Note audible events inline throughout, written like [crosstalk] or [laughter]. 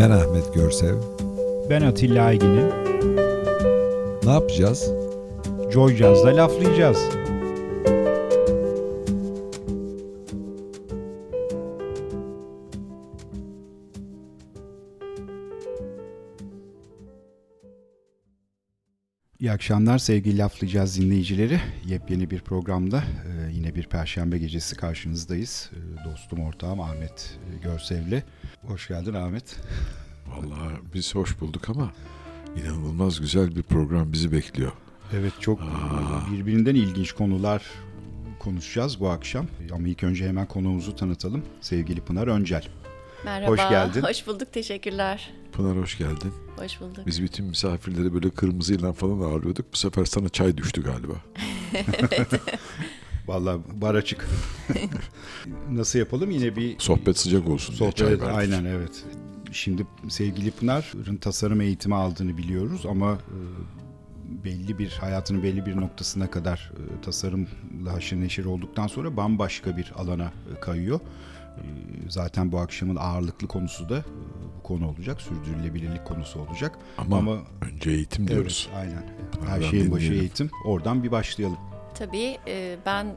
Ben Ahmet Görsev. Ben Atilla Aygin'im. Ne yapacağız? Joy Jazz'da laflayacağız. İyi akşamlar sevgili Laflayacağız dinleyicileri. Yepyeni bir programda e, yine bir perşembe gecesi karşınızdayız. E, dostum ortağım Ahmet Görsevli. Hoş geldin Ahmet. Vallahi biz hoş bulduk ama inanılmaz güzel bir program bizi bekliyor. Evet çok Aa. birbirinden ilginç konular konuşacağız bu akşam. Ama ilk önce hemen konuğumuzu tanıtalım. Sevgili Pınar Öncel. Merhaba. Hoş geldin. Hoş bulduk. Teşekkürler. Pınar hoş geldin. Hoş bulduk. Biz bütün misafirleri böyle kırmızıyla falan ağırlıyorduk. Bu sefer sana çay düştü galiba. evet. [laughs] Vallahi bar açık. [laughs] Nasıl yapalım? Yine bir sohbet sıcak olsun sohbet, diye çay verdik. Aynen evet. Şimdi sevgili Pınar'ın tasarım eğitimi aldığını biliyoruz ama e, belli bir hayatının belli bir noktasına kadar e, tasarımla haşır neşir olduktan sonra bambaşka bir alana e, kayıyor. Zaten bu akşamın ağırlıklı konusu da bu konu olacak. Sürdürülebilirlik konusu olacak. Ama, Ama önce eğitim diyoruz. Evet, aynen. Her şeyin başı eğitim. Oradan bir başlayalım. Tabii ben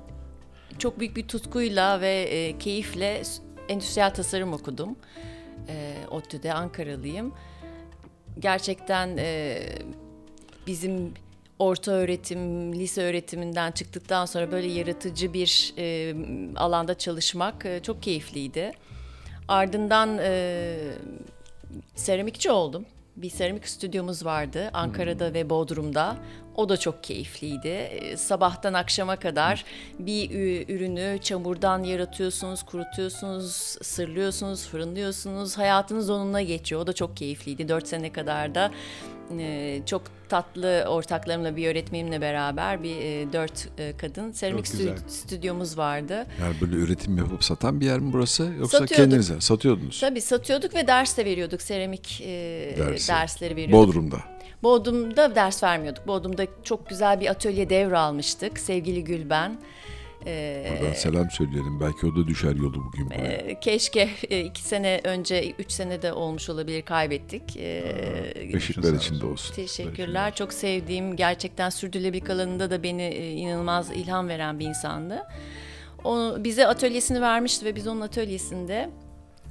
çok büyük bir tutkuyla ve keyifle endüstriyel tasarım okudum. ODTÜ'de Ankaralıyım. Gerçekten bizim orta öğretim, lise öğretiminden çıktıktan sonra böyle yaratıcı bir e, alanda çalışmak e, çok keyifliydi. Ardından e, seramikçi oldum. Bir seramik stüdyomuz vardı Ankara'da hmm. ve Bodrum'da. O da çok keyifliydi. Sabahtan akşama kadar bir ürünü çamurdan yaratıyorsunuz, kurutuyorsunuz, sırlıyorsunuz, fırınlıyorsunuz. Hayatınız onunla geçiyor. O da çok keyifliydi. Dört sene kadar da çok tatlı ortaklarımla bir öğretmenimle beraber bir dört kadın seramik stü- stüdyomuz vardı. Yani böyle üretim yapıp satan bir yer mi burası yoksa satıyorduk. kendinize satıyordunuz? Tabii satıyorduk ve ders de veriyorduk seramik Dersi. dersleri veriyorduk. Bodrum'da. Bodrum'da ders vermiyorduk. Bodrum'da çok güzel bir atölye devralmıştık. Sevgili Gülben. Ee, Oradan selam söyleyelim. Belki o da düşer yolu bugün buraya. E, keşke e, iki sene önce, üç sene de olmuş olabilir kaybettik. E, Işıklar içinde olsun. Teşekkürler. Çok sevdiğim, gerçekten sürdürülebilirlik alanında da beni e, inanılmaz ilham veren bir insandı. O bize atölyesini vermişti ve biz onun atölyesinde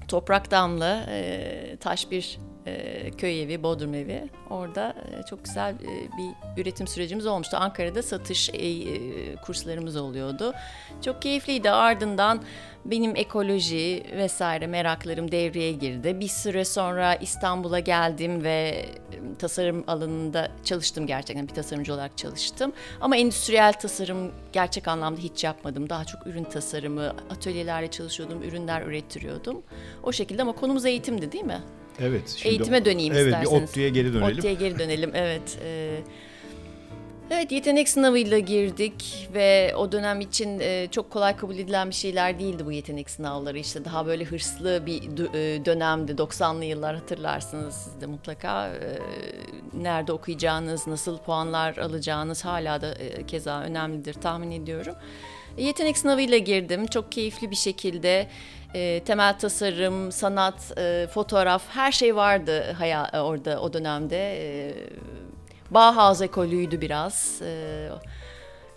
toprak damlı e, taş bir e, köy evi, bodrum evi. Orada e, çok güzel e, bir üretim sürecimiz olmuştu. Ankara'da satış kurslarımız oluyordu. Çok keyifliydi. Ardından benim ekoloji vesaire meraklarım devreye girdi. Bir süre sonra İstanbul'a geldim ve tasarım alanında çalıştım gerçekten. Bir tasarımcı olarak çalıştım. Ama endüstriyel tasarım gerçek anlamda hiç yapmadım. Daha çok ürün tasarımı, atölyelerle çalışıyordum, ürünler ürettiriyordum. O şekilde ama konumuz eğitimdi değil mi? Evet. Şimdi Eğitime döneyim evet, isterseniz. Evet bir ODTÜ'ye geri dönelim. ODTÜ'ye geri dönelim evet. Ee, Evet yetenek sınavıyla girdik ve o dönem için e, çok kolay kabul edilen bir şeyler değildi bu yetenek sınavları. İşte daha böyle hırslı bir e, dönemdi 90'lı yıllar hatırlarsınız siz de mutlaka. E, nerede okuyacağınız, nasıl puanlar alacağınız hala da keza önemlidir tahmin ediyorum. Yetenek sınavıyla girdim çok keyifli bir şekilde temel tasarım, sanat, fotoğraf her şey vardı orada o dönemde. Bauhaus ekolüydü biraz. E,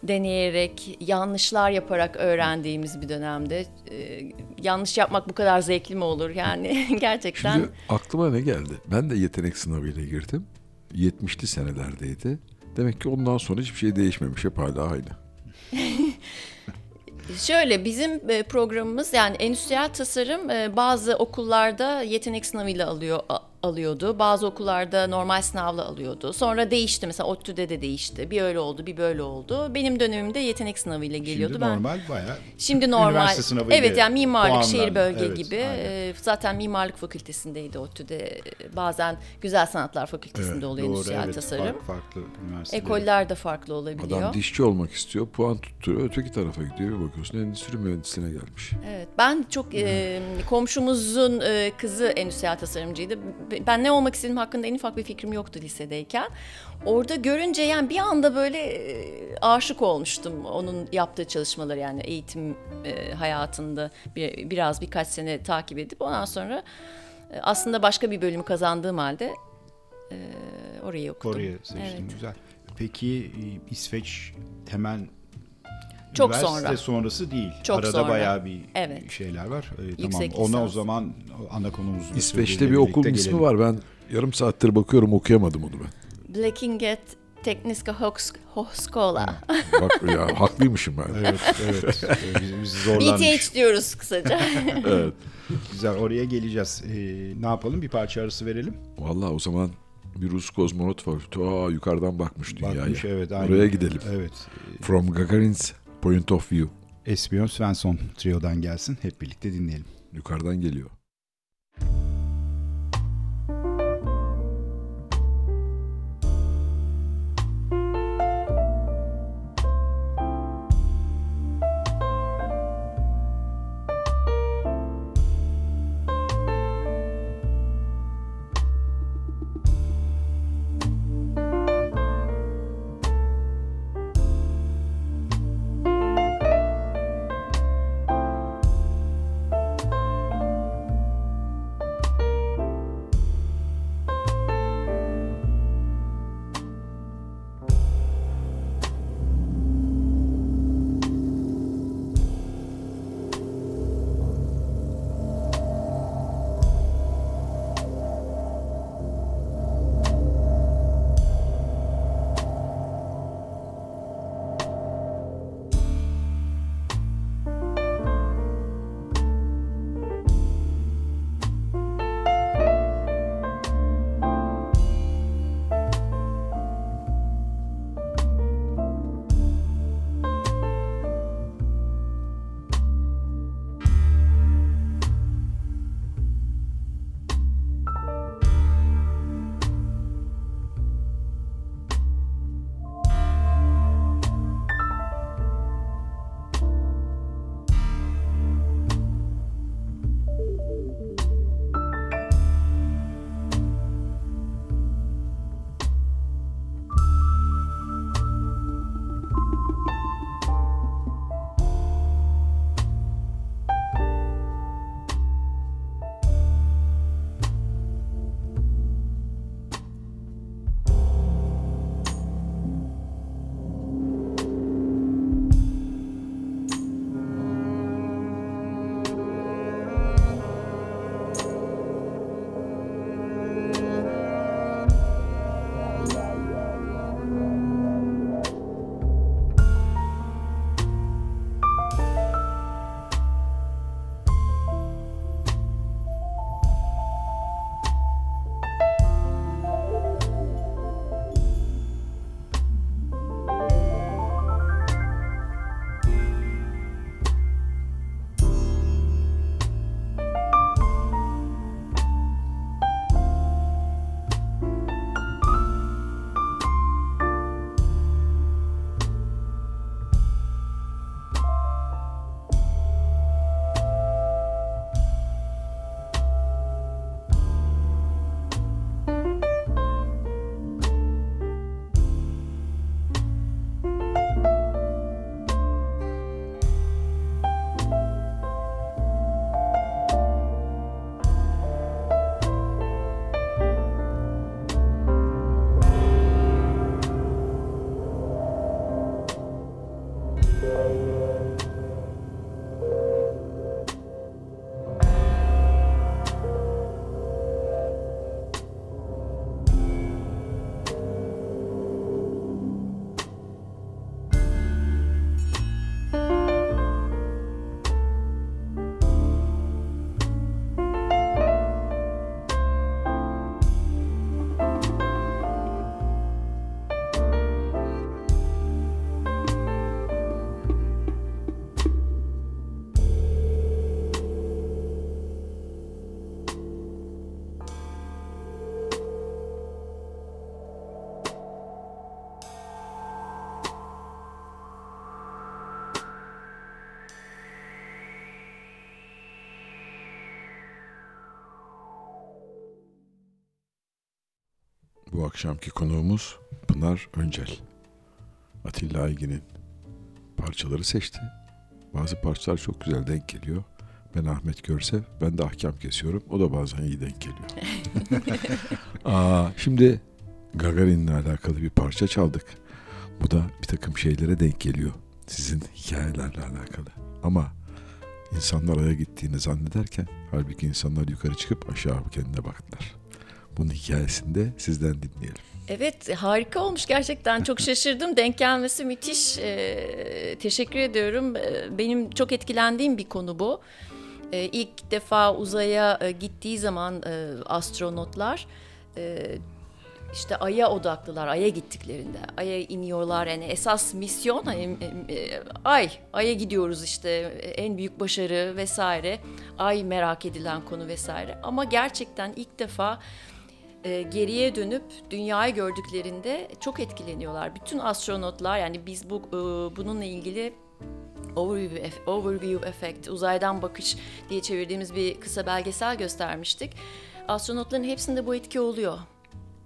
deneyerek, yanlışlar yaparak öğrendiğimiz bir dönemde. E, yanlış yapmak bu kadar zevkli mi olur yani [laughs] gerçekten. Şimdi aklıma ne geldi? Ben de yetenek sınavıyla girdim. 70'li senelerdeydi. Demek ki ondan sonra hiçbir şey değişmemiş. Hep hala aynı. [laughs] Şöyle bizim e, programımız yani endüstriyel tasarım e, bazı okullarda yetenek sınavıyla alıyor alıyordu. Bazı okullarda normal sınavla alıyordu. Sonra değişti mesela ODTÜ'de de değişti. Bir öyle oldu, bir böyle oldu. Benim dönemimde yetenek sınavıyla geliyordu. Şimdi ben, normal bayağı. Şimdi normal. Üniversite sınavı Evet yani mimarlık, puanlar, şehir bölge evet, gibi. Aynen. Zaten mimarlık fakültesindeydi ODTÜ'de. Bazen güzel sanatlar fakültesinde evet, oluyor doğru, endüstriyel evet, tasarım. Farklı, farklı Ekoller de farklı olabiliyor. Adam dişçi olmak istiyor, puan tutturuyor. Öteki tarafa gidiyor bir bakıyorsun endüstri mühendisliğine gelmiş. Evet ben çok e, komşumuzun e, kızı endüstriyel tasarımcıydı. Ben ne olmak istediğim hakkında en ufak bir fikrim yoktu lisedeyken. Orada görünce yani bir anda böyle e, aşık olmuştum onun yaptığı çalışmaları yani eğitim e, hayatında bir, biraz birkaç sene takip edip ondan sonra E, aslında başka bir bölümü kazandığım halde orayı okudum. Oraya seçtin Evet. güzel. Peki İsveç hemen Çok üniversite sonra. sonrası değil. Çok Arada sonra. bayağı bir Evet. şeyler var. Ee, tamam. Yüksek Ona o lisans. zaman ana konumuz. İsveç'te bir okul ismi var. Ben yarım saattir bakıyorum okuyamadım onu ben. Blekinget Tekniska Högs- Högskola. [laughs] Bak ya haklıymışım ben. Evet, evet. [laughs] Ee, Biz, biz zorlanmış. BTH diyoruz kısaca. [laughs] Evet. Güzel, oraya geleceğiz. Ee, ne yapalım? Bir parça arası verelim. Vallahi o zaman bir Rus kozmonot var. Ta yukarıdan bakmış dünyaya. Bakmış, evet. aynen. Oraya gidelim. Evet. From Gagarin's point of view. Espion Svensson Trio'dan gelsin. Hep birlikte dinleyelim. Yukarıdan geliyor. Bu akşamki konuğumuz Pınar Öncel. Atilla Aygin'in parçaları seçti. Bazı parçalar çok güzel denk geliyor. Ben Ahmet Görsev. Ben de ahkam kesiyorum. O da bazen iyi denk geliyor. [laughs] Aa, şimdi Gagarin'le alakalı bir parça çaldık. Bu da bir takım şeylere denk geliyor. Sizin hikayelerle alakalı. Ama insanlar aya gittiğini zannederken halbuki insanlar yukarı çıkıp aşağı kendine baktılar. Bunun hikayesini de sizden dinleyelim. Evet harika olmuş gerçekten. Çok şaşırdım. Denk gelmesi müthiş. Ee, teşekkür ediyorum. Ee, benim çok etkilendiğim bir konu bu. Ee, ilk defa uzaya e, gittiği zaman e, astronotlar e, işte Ay'a odaklılar Ay'a gittiklerinde. Ay'a iniyorlar. Yani esas misyon hani e, Ay Ay'a gidiyoruz işte. En büyük başarı vesaire. Ay merak edilen konu vesaire. Ama gerçekten ilk defa e, geriye dönüp dünyayı gördüklerinde çok etkileniyorlar. Bütün astronotlar yani biz bu e, bununla ilgili overview, overview effect, uzaydan bakış diye çevirdiğimiz bir kısa belgesel göstermiştik. Astronotların hepsinde bu etki oluyor.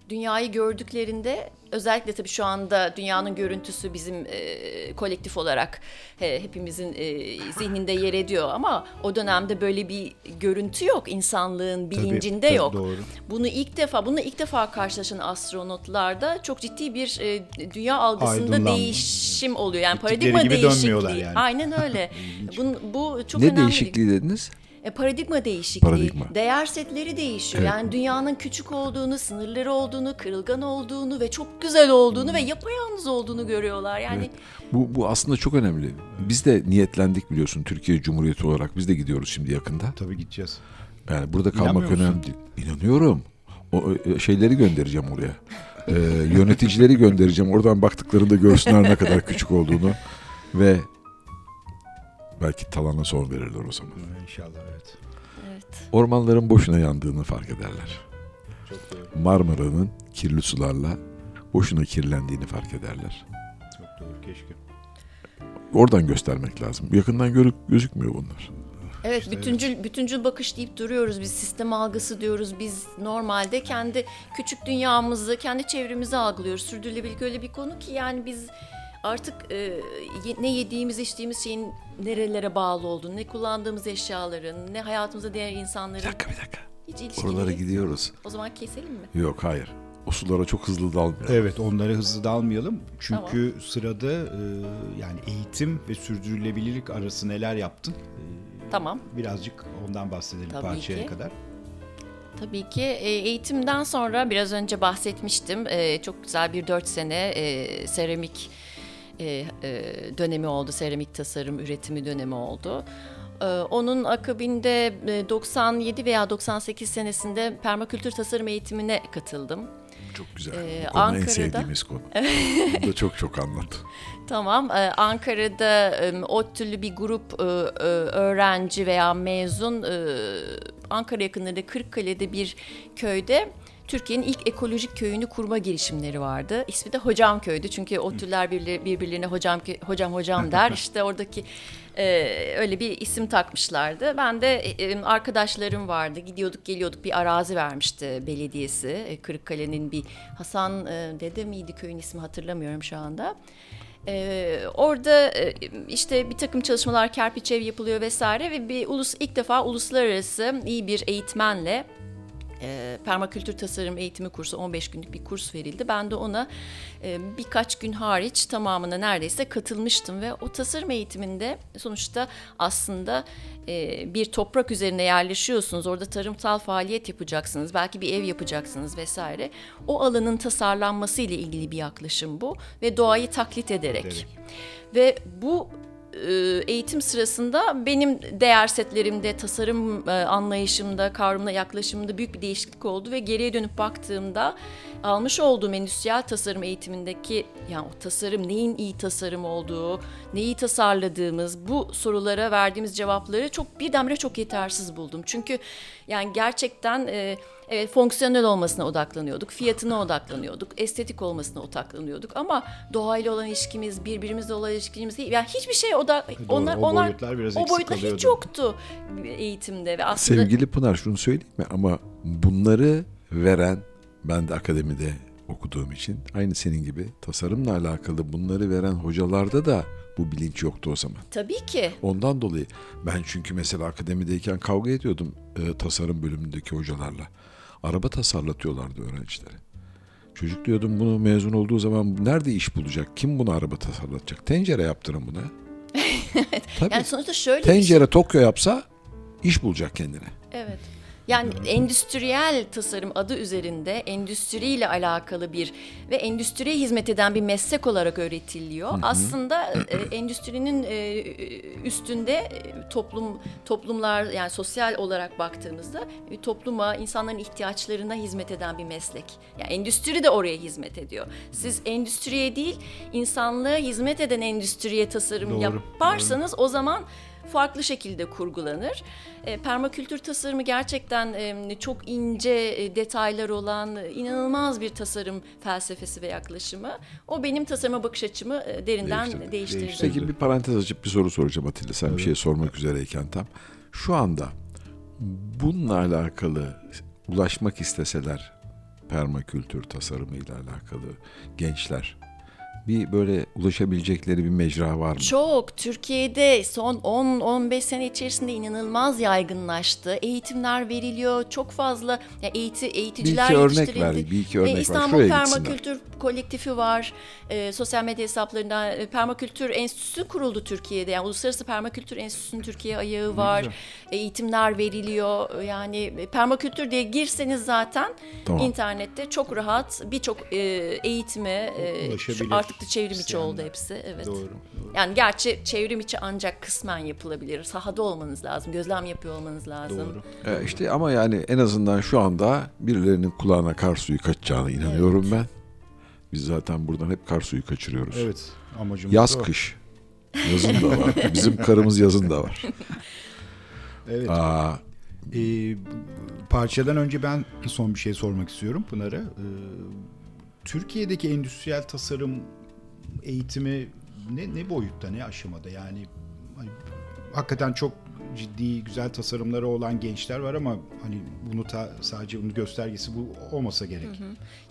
Dünyayı gördüklerinde özellikle tabii şu anda dünyanın görüntüsü bizim e, kolektif olarak he, hepimizin e, zihninde yer ediyor ama o dönemde böyle bir görüntü yok insanlığın bilincinde tabii, yok. doğru. Bunu ilk defa bunu ilk defa karşılaşan astronotlarda çok ciddi bir e, dünya algısında değişim oluyor. Yani paradigma gibi değişikliği. yani. Aynen [laughs] öyle. Bunun, bu çok ne önemli. değişikliği dediniz? E, paradigma değişikliği. Paradigma. Değer setleri değişiyor. Evet. Yani dünyanın küçük olduğunu, sınırları olduğunu, kırılgan olduğunu ve çok güzel olduğunu ve yapayalnız olduğunu görüyorlar. Yani Evet. Bu, bu aslında çok önemli. Biz de niyetlendik biliyorsun Türkiye Cumhuriyeti olarak. Biz de gidiyoruz şimdi yakında. Tabii gideceğiz. Yani burada kalmak önemli. İnanıyorum. O e, şeyleri göndereceğim oraya. Ee, yöneticileri göndereceğim. Oradan baktıklarında görsünler ne kadar küçük olduğunu. Ve belki talana son verirler o zaman. İnşallah evet. evet. Ormanların boşuna yandığını fark ederler. Çok doğru. Marmara'nın kirli sularla boşuna kirlendiğini fark ederler. Çok doğru keşke. Oradan göstermek lazım. Yakından görük gözükmüyor bunlar. Evet, İşte bütüncül bütüncül bakış deyip duruyoruz. Biz sistem algısı diyoruz. Biz normalde kendi küçük dünyamızı, kendi çevremizi algılıyoruz. Sürdürülebilirlik öyle bir konu ki yani biz artık e, ne yediğimiz, içtiğimiz şeyin nerelere bağlı olduğunu, ne kullandığımız eşyaların, ne hayatımıza değer Bir insanların dakika bir dakika. hiç ilişkili. Oralara gidiyoruz. O zaman keselim mi? Yok hayır. O sulara çok hızlı dalmıyor. Evet onları hızlı dalmayalım. Çünkü sırada e, yani eğitim ve sürdürülebilirlik arası neler yaptın? E, Tamam. birazcık ondan bahsedelim Tabii parçaya ki. kadar. Tabii ki E, eğitimden sonra biraz önce bahsetmiştim. E, Çok güzel bir dört sene e, seramik e, e, dönemi oldu. Seramik tasarım üretimi dönemi oldu. E, Onun akabinde e, 97 veya 98 senesinde permakültür tasarım eğitimine katıldım. Çok güzel. Ee, Bu konu en Ankara'da- sevdiğimiz konu. [laughs] Bunu da çok çok anlat. Tamam, Ankara'da e, ODTÜ'lü bir grup e, e, öğrenci veya mezun e, Ankara yakınlarında Kırıkkale'de bir köyde Türkiye'nin ilk ekolojik köyünü kurma girişimleri vardı. İsmi de Hocam Köy'dü çünkü ODTÜ'ler birbirleri- birbirlerine hocam hocam hocam [laughs] der. İşte oradaki e, öyle bir isim takmışlardı. Ben de e, arkadaşlarım vardı. Gidiyorduk geliyorduk bir arazi vermişti belediyesi. E, Kırıkkale'nin bir Hasan e, dede miydi köyün ismi hatırlamıyorum şu anda. Ee, orada e, işte bir takım çalışmalar kerpiç ev yapılıyor vesaire ve bir ulus ilk defa uluslararası iyi bir eğitmenle e, permakültür tasarım eğitimi kursu 15 günlük bir kurs verildi. Ben de ona e, birkaç gün hariç tamamına neredeyse katılmıştım ve o tasarım eğitiminde sonuçta aslında e, bir toprak üzerine yerleşiyorsunuz. Orada tarımsal faaliyet yapacaksınız. Belki bir ev yapacaksınız vesaire. O alanın tasarlanması ile ilgili bir yaklaşım bu ve doğayı taklit ederek. Ederek. Ve bu eğitim sırasında benim değer setlerimde, tasarım e, anlayışımda, kavramına yaklaşımımda büyük bir değişiklik oldu ve geriye dönüp baktığımda almış olduğum endüstriyel tasarım eğitimindeki yani o tasarım neyin iyi tasarım olduğu, neyi tasarladığımız bu sorulara verdiğimiz cevapları çok birdenbire çok yetersiz buldum. Çünkü yani gerçekten e, evet fonksiyonel olmasına odaklanıyorduk, fiyatına odaklanıyorduk, estetik olmasına odaklanıyorduk ama doğayla olan ilişkimiz, birbirimizle olan ilişkimiz değil. Yani hiçbir şey oda onlar o onlar boyutlar biraz o boyutlar hiç kalıyordu. yoktu eğitimde ve aslında Sevgili Pınar şunu söyleyeyim mi? Ama bunları veren ben de akademide okuduğum için aynı senin gibi tasarımla alakalı bunları veren hocalarda da Bu bilinç yoktu o zaman. Tabii ki. Ondan dolayı ben çünkü mesela akademideyken kavga ediyordum e, tasarım bölümündeki hocalarla. Araba tasarlatıyorlardı öğrencilere. Çocuk diyordum bunu mezun olduğu zaman nerede iş bulacak? Kim bunu araba tasarlatacak? Tencere yaptırın buna. [laughs] Tabii. Yani sonuçta şöyle bir şey. Tencere Tokyo yapsa iş bulacak kendine. Evet. Yani endüstriyel tasarım adı üzerinde endüstriyle alakalı bir ve endüstriye hizmet eden bir meslek olarak öğretiliyor. Aslında e, endüstrinin e, üstünde e, toplum toplumlar yani sosyal olarak baktığımızda e, topluma, insanların ihtiyaçlarına hizmet eden bir meslek. Yani endüstri de oraya hizmet ediyor. Siz endüstriye değil, insanlığa hizmet eden endüstriye tasarım Doğru, yaparsanız o zaman farklı şekilde kurgulanır. E, permakültür tasarımı gerçekten e, çok ince e, detaylar olan e, inanılmaz bir tasarım felsefesi ve yaklaşımı. O benim tasarıma bakış açımı e, derinden Değiştirdi. değiştirdi. Peki bir parantez açıp bir soru soracağım Atilla. Sen bir şey sormak üzereyken tam. Şu anda bununla alakalı ulaşmak isteseler permakültür tasarımıyla alakalı gençler bir böyle ulaşabilecekleri bir mecra var mı? Çok. Türkiye'de son 10-15 sene içerisinde inanılmaz yaygınlaştı. Eğitimler veriliyor. Çok fazla ya eğiti, eğiticiler Bir iki örnek ver, bir iki Ve örnek ver. İstanbul gitsinler. Permakültür Kolektifi var. Ee, sosyal medya hesaplarında e, Permakültür Enstitüsü kuruldu Türkiye'de. Yani Uluslararası Permakültür Enstitüsü'nün Türkiye ayağı var. Eğitimler veriliyor. Yani e, permakültür diye girseniz zaten Tamam. internette çok rahat birçok e, eğitime e, artık da çevrim içi isteyenler. oldu hepsi. Evet. Doğru. doğru. Yani gerçi çevrim içi ancak kısmen yapılabilir. Sahada olmanız lazım, gözlem yapıyor olmanız lazım. Doğru. E işte ama yani en azından şu anda birilerinin kulağına kar suyu kaçacağına inanıyorum ben. Biz zaten buradan hep kar suyu kaçırıyoruz. Evet. Amacımız Yaz o. kış. Yazın da var. Bizim karımız yazın da var. [laughs] Evet. Aa, Ee, parçadan önce ben son bir şey sormak istiyorum Pınar'a. Ee, Türkiye'deki endüstriyel tasarım eğitimi ne, ne boyutta, ne aşamada? Yani hani, hakikaten çok ciddi, güzel tasarımları olan gençler var ama hani bunu ta, sadece bunun göstergesi bu olmasa gerek.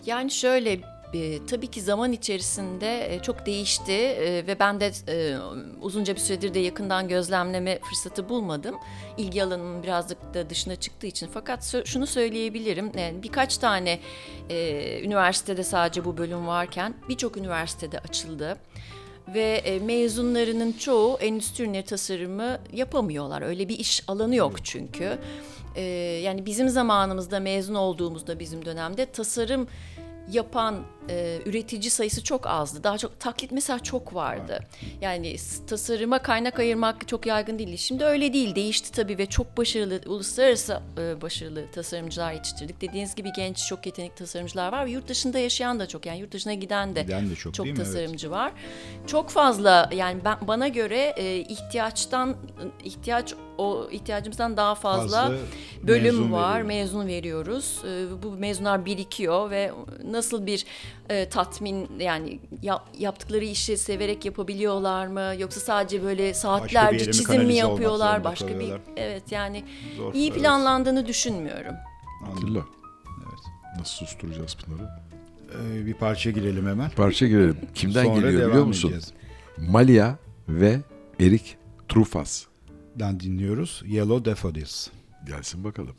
Yani şöyle e, tabii ki zaman içerisinde e, çok değişti e, ve ben de e, uzunca bir süredir de yakından gözlemleme fırsatı bulmadım. İlgi alanımın birazcık da dışına çıktığı için. Fakat şunu söyleyebilirim. e, birkaç tane e, üniversitede sadece bu bölüm varken birçok üniversitede açıldı. Ve e, mezunlarının çoğu endüstri ürünleri tasarımı yapamıyorlar. Öyle bir iş alanı yok çünkü. E, yani bizim zamanımızda mezun olduğumuzda bizim dönemde tasarım yapan e, üretici sayısı çok azdı. Daha çok taklit mesela çok vardı. Yani tasarıma kaynak ayırmak çok yaygın değildi. Şimdi öyle değil. Değişti tabii ve çok başarılı, uluslararası e, başarılı tasarımcılar yetiştirdik. Dediğiniz gibi genç, çok yetenekli tasarımcılar var. ve Yurt dışında yaşayan da çok. Yani yurt dışına giden de Giden de çok, çok mi? Evet. tasarımcı var. Çok fazla yani ben bana göre e, ihtiyaçtan ihtiyaç o ihtiyacımızdan daha fazla, Fazla bölüm mezun var. veriyoruz. Mezun veriyoruz. E, bu mezunlar birikiyor ve nasıl bir e, tatmin yani ya- yaptıkları işi severek yapabiliyorlar mı yoksa sadece böyle saatlerce mi çizim mi yapıyorlar başka bir kalıyorlar? evet yani Zor, iyi evet. planlandığını düşünmüyorum. Anladım. Evet. nasıl susturacağız Pınar'ı? Ee, bir parça girelim hemen. Parça girelim. Kimden Sonra geliyor biliyor musun? edeceğiz. Malia ve Erik Trufas. Dan dinliyoruz. Yellow Daffodils. Gelsin bakalım.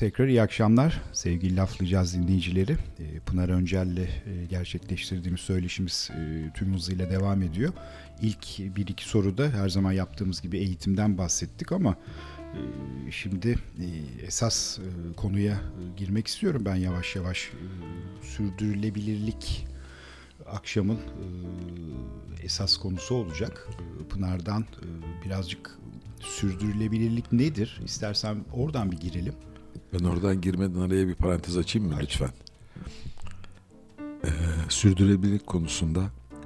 Tekrar iyi akşamlar sevgili laflayacağız dinleyicileri. Ee, Pınar Öncel'le e, gerçekleştirdiğimiz söyleşimiz e, tüm hızıyla devam ediyor. İlk bir iki soruda her zaman yaptığımız gibi eğitimden bahsettik ama e, şimdi esas konuya girmek istiyorum ben yavaş yavaş. Sürdürülebilirlik akşamın esas konusu olacak. Pınar'dan birazcık sürdürülebilirlik nedir? İstersen oradan bir girelim. Ben oradan girmeden araya bir parantez açayım mı lütfen? Ee, sürdürülebilirlik konusunda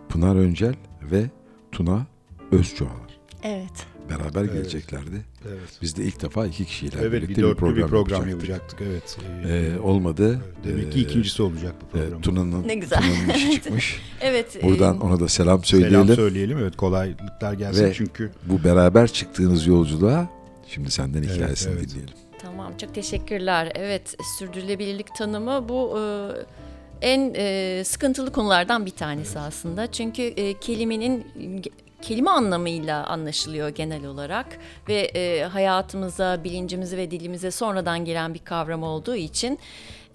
Pınar Öncel ve Tuna Özçuağlar Evet. beraber geleceklerdi. Evet. Biz de ilk defa iki kişiyle Evet birlikte bir bir program, bir program yapacaktık. yapacaktık. Evet. Ee, olmadı. Demek ki Ee, ikincisi olacak bu e, program. Tuna'nın Ne güzel. Tuna'nın işi [laughs] çıkmış. Evet. Buradan e, ona da selam söyleyelim. Selam söyleyelim. Evet kolaylıklar gelsin Ve- çünkü Bu beraber çıktığınız yolculuğa şimdi senden Evet, hikayesini evet. dinleyelim. Tamam çok teşekkürler. Evet sürdürülebilirlik tanımı bu e, en e, sıkıntılı konulardan bir tanesi aslında. Çünkü e, kelimenin kelime anlamıyla anlaşılıyor genel olarak ve e, hayatımıza, bilincimize ve dilimize sonradan giren bir kavram olduğu için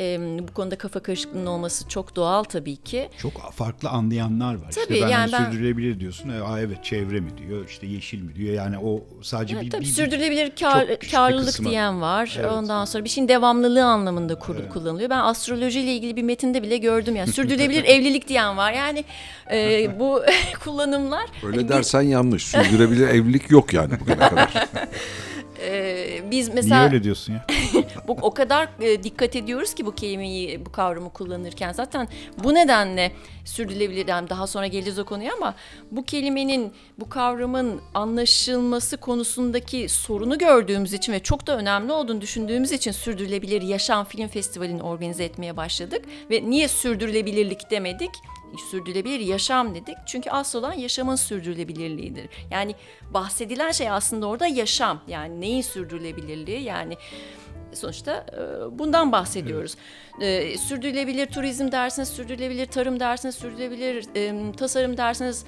e, bu konuda kafa karışıklığının olması çok doğal tabii ki. çok farklı anlayanlar var. Tabii, işte ben yani hani ben- sürdürülebilir diyorsun. E, Aa, evet çevre mi diyor, işte yeşil mi diyor. Yani o sadece Evet, bir, tabii bir- sürdürülebilir kar- karlılık kısmı. diyen var. Evet. Ondan sonra bir şeyin devamlılığı anlamında kur- kullanılıyor. Ben astrolojiyle ilgili bir metinde bile gördüm yani [laughs] sürdürülebilir evlilik diyen var. Yani e, bu [laughs] kullanımlar Öyle hani dersen yanlış. Sürdürülebilir evlilik yok yani bugüne kadar. [laughs] biz Niye mesela öyle diyorsun ya? [laughs] bu o kadar e, dikkat ediyoruz ki bu kelimeyi bu kavramı kullanırken zaten bu nedenle sürdürülebilir yani daha sonra geleceğiz o konuya ama bu kelimenin bu kavramın anlaşılması konusundaki sorunu gördüğümüz için ve çok da önemli olduğunu düşündüğümüz için sürdürülebilir yaşam film festivalini organize etmeye başladık ve niye sürdürülebilirlik demedik? Sürdürülebilir yaşam dedik. Çünkü asıl olan yaşamın sürdürülebilirliğidir. Yani bahsedilen şey aslında orada yaşam. Yani neyin sürdürülebilirliği? Yani sonuçta e, bundan bahsediyoruz. E, sürdürülebilir turizm dersiniz, sürdürülebilir tarım dersiniz, sürdürülebilir e, tasarım dersiniz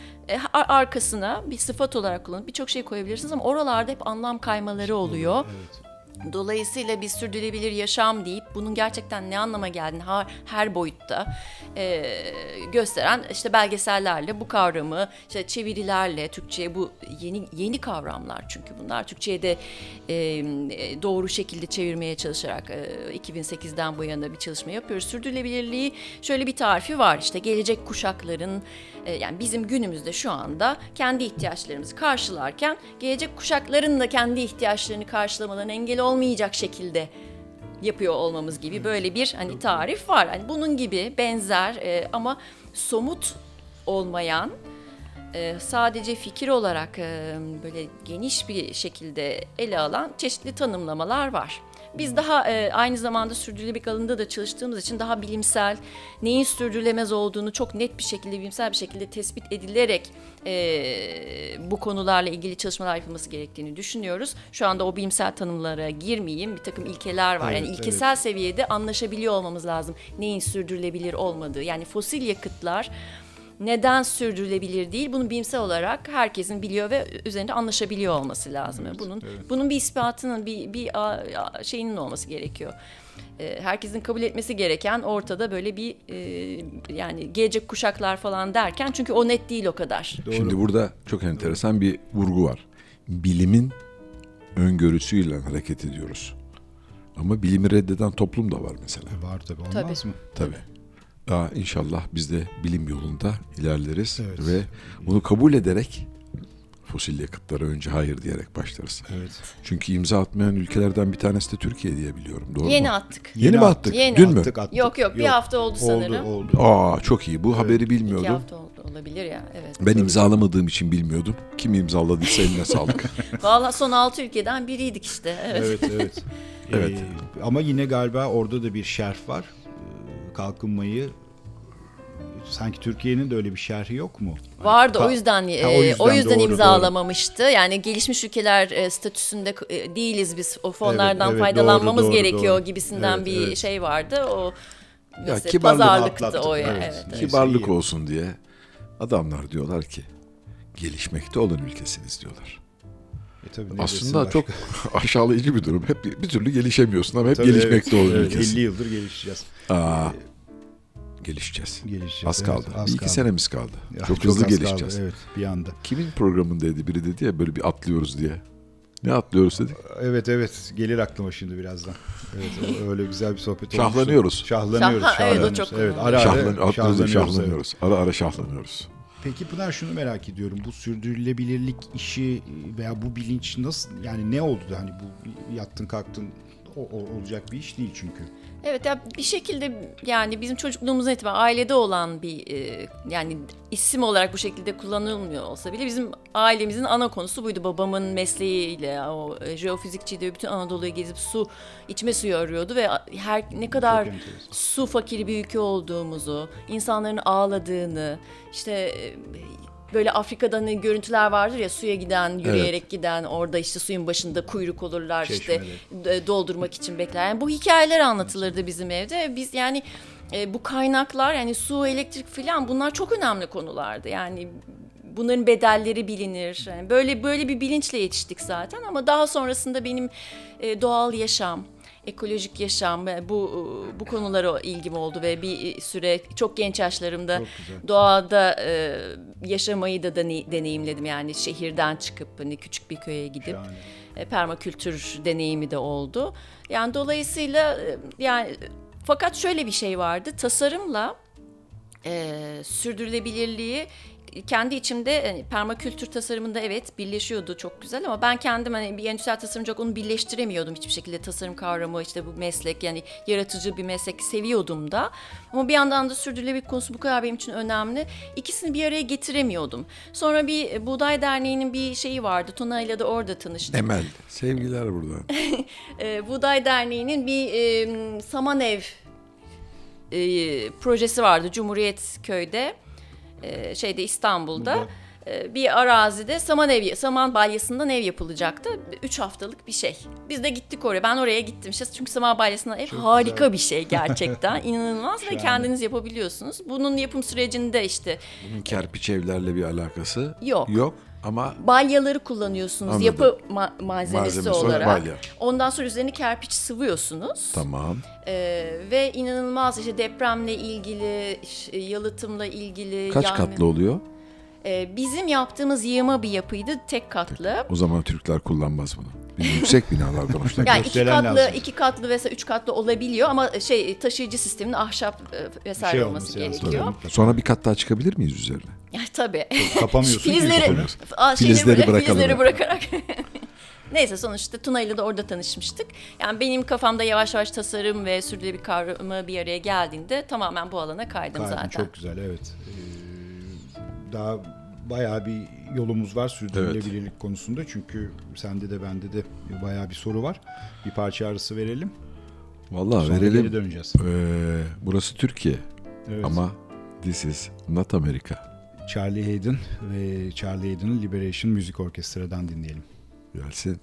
ar- arkasına bir sıfat olarak kullanıp birçok şey koyabilirsiniz ama oralarda hep anlam kaymaları oluyor. Dolayısıyla biz sürdürülebilir yaşam deyip bunun gerçekten ne anlama geldiğini her, her boyutta e, gösteren işte belgesellerle bu kavramı işte çevirilerle Türkçe'ye bu yeni yeni kavramlar çünkü bunlar Türkçe'ye de e, doğru şekilde çevirmeye çalışarak e, 2008'den bu yana bir çalışma yapıyoruz. Sürdürülebilirliği şöyle bir tarifi var işte gelecek kuşakların e, yani bizim günümüzde şu anda kendi ihtiyaçlarımızı karşılarken gelecek kuşakların da kendi ihtiyaçlarını karşılamalarına engel olmayacak şekilde yapıyor olmamız gibi böyle bir hani tarif var. Hani bunun gibi benzer e, ama somut olmayan e, sadece fikir olarak e, böyle geniş bir şekilde ele alan çeşitli tanımlamalar var. Biz daha e, aynı zamanda sürdürülebilirlik alanında da çalıştığımız için daha bilimsel, neyin sürdürülemez olduğunu çok net bir şekilde, bilimsel bir şekilde tespit edilerek e, bu konularla ilgili çalışmalar yapılması gerektiğini düşünüyoruz. Şu anda o bilimsel tanımlara girmeyeyim. Bir takım ilkeler var. Evet, yani ilkesel seviyede anlaşabiliyor olmamız lazım. Neyin sürdürülebilir olmadığı. Yani fosil yakıtlar neden sürdürülebilir değil bunu bilimsel olarak herkesin biliyor ve üzerinde anlaşabiliyor olması lazım. bunun bunun bir ispatının bir bir şeyinin olması gerekiyor. Ee, herkesin kabul etmesi gereken ortada böyle bir e, yani gelecek kuşaklar falan derken çünkü o net değil o kadar. Şimdi burada çok enteresan bir vurgu var. Bilimin öngörüsüyle hareket ediyoruz. Ama bilimi reddeden toplum da var mesela. Var tabii olmaz Tabii. mı? Tabii. Daha inşallah biz de bilim yolunda ilerleriz Evet. ve bunu kabul ederek fosil yakıtlara önce hayır diyerek başlarız. Evet. Çünkü imza atmayan ülkelerden bir tanesi de Türkiye diye biliyorum. Doğru Yeni mu? attık. Yeni, mi attık? Yeni. Dün mü? Attık, attık. Yok yok bir hafta oldu sanırım. Oldu oldu. Aa çok iyi. Bu haberi İki bilmiyordum. hafta oldu olabilir ya evet. Ben imzalamadığım için bilmiyordum. Kim imzaladıysa eline sağlık. [laughs] Vallahi son altı ülkeden biriydik işte. Evet. Evet evet. [laughs] Evet. Ee, ama yine galiba orada da bir şerh var. Ee, kalkınmayı sanki Türkiye'nin de öyle bir şerhi yok mu? Vardı o Ka- yüzden Ha, o yüzden, doğru, imzalamamıştı. Yani gelişmiş ülkeler e, statüsünde e, değiliz biz. O fonlardan evet, faydalanmamız doğru, doğru, gerekiyor doğru. gibisinden Evet, bir evet. şey vardı. O mesela kibarlık pazarlıktı atlattık, o. ya, evet. Evet. evet. Neyse, Kibarlık iyi. olsun diye adamlar diyorlar ki gelişmekte olan ülkesiniz diyorlar. E, tabii, ne Aslında çok [laughs] aşağılayıcı bir durum. Hep bir, türlü gelişemiyorsun ama hep Tabii, gelişmekte evet, olan evet, ülkesin. 50 yıldır gelişeceğiz. Aa, gelişeceğiz. Gelişeceğiz. Az evet, kaldı. az bir iki kaldı. senemiz kaldı. Ya, çok, hızlı az kaldı, gelişeceğiz. Evet bir anda. Kimin programındaydı biri dedi ya böyle bir atlıyoruz diye. Ne atlıyoruz dedik? Evet evet gelir aklıma şimdi birazdan. Evet öyle güzel bir sohbet olmuştu. Şahlanıyoruz. Şahlanıyoruz. Şah- evet, o şahlanıyoruz. çok Evet, ara ara Şahlan, atlıyoruz, şahlanıyoruz. evet. şahlanıyoruz. Ara ara şahlanıyoruz. Peki Pınar şunu merak ediyorum. Bu sürdürülebilirlik işi veya bu bilinç nasıl yani ne oldu da hani bu yattın kalktın o, o- olacak bir iş değil çünkü. Evet ya bir şekilde yani bizim çocukluğumuzdan itibaren ailede olan bir e, yani isim olarak bu şekilde kullanılmıyor olsa bile bizim ailemizin ana konusu buydu. Babamın mesleğiyle o e, jeofizikçiydi bütün Anadolu'yu gezip su içme suyu arıyordu ve her ne kadar su fakiri bir ülke olduğumuzu, insanların ağladığını, işte e, böyle Afrika'da hani görüntüler vardır ya suya giden, yürüyerek giden, orada işte suyun başında kuyruk olurlar işte d- doldurmak için bekler. Yani bu hikayeler anlatılırdı bizim evde. Biz yani e, bu kaynaklar yani su, elektrik falan bunlar çok önemli konulardı. Yani bunların bedelleri bilinir. Yani böyle böyle bir bilinçle yetiştik zaten ama daha sonrasında benim e, doğal yaşam, ekolojik yaşam ve bu bu konulara ilgim oldu ve bir süre çok genç yaşlarımda Çok doğada e, yaşamayı da dene- deneyimledim. Yani şehirden çıkıp hani küçük bir köye gidip e, permakültür deneyimi de oldu. Yani dolayısıyla e, yani fakat şöyle bir şey vardı. Tasarımla e, sürdürülebilirliği kendi içimde hani permakültür tasarımında evet birleşiyordu çok güzel ama ben kendim hani bir endüstriyel tasarımcı olarak onu birleştiremiyordum hiçbir şekilde tasarım kavramı işte bu meslek yani yaratıcı bir meslek seviyordum da ama bir yandan da sürdürülebilirlik konusu bu kadar benim için önemli ikisini bir araya getiremiyordum sonra bir e, Buğday Derneği'nin bir şeyi vardı Tuna ile de orada tanıştık Emel. Sevgiler buradan. [laughs] e, Buğday Derneği'nin bir e, saman ev e, projesi vardı Cumhuriyet Köy'de e, şeyde İstanbul'da. Burada. E, bir arazide saman ev saman balyasından ev yapılacaktı. Üç haftalık bir şey. Biz de gittik oraya. Ben oraya gittim. İşte çünkü saman balyasından ev harika güzel. bir şey gerçekten. [laughs] İnanılmaz ve kendiniz yapabiliyorsunuz. Bunun yapım sürecinde işte Bunun kerpiç evlerle bir alakası Yok. Yok ama balyaları kullanıyorsunuz Anladım. yapı ma- malzemesi, malzemesi olarak balya. Ondan sonra üzerine kerpiç sıvıyorsunuz. Tamam. Ee, ve inanılmaz işte depremle ilgili, ş- yalıtımla ilgili. Kaç yani- katlı oluyor? Ee, bizim yaptığımız yığma bir yapıydı, tek katlı. O zaman Türkler kullanmaz bunu. Yüksek binalardan hoşlanıyoruz. Yani iki katlı, lazım. iki katlı vesaire üç katlı olabiliyor ama şey taşıyıcı sistemin ahşap e, vesaire Şey olması olması lazım. gerekiyor. Sonra bir kat daha çıkabilir miyiz üzerine? Ya tabii. Kapamıyorsun [laughs] Filizleri, şeyleri- Filizleri bırakalım filizleri bırakarak. [laughs] Neyse sonuçta Tuna ile de orada tanışmıştık. Yani benim kafamda yavaş yavaş tasarım ve sürdürülebilir kavramı bir araya geldiğinde tamamen bu alana kaydım Kaydın zaten. Çok güzel evet. Ee, daha bayağı bir yolumuz var sürdürülebilirlik konusunda. Çünkü sende de bende de bayağı bir soru var. Bir parça arası verelim. Vallahi Sonra verelim. geri döneceğiz. Ee, burası Türkiye Evet. ama this is not America. Charlie Hayden ve Charlie Hayden'ın Liberation Müzik Orkestra'dan dinleyelim. Gelsin.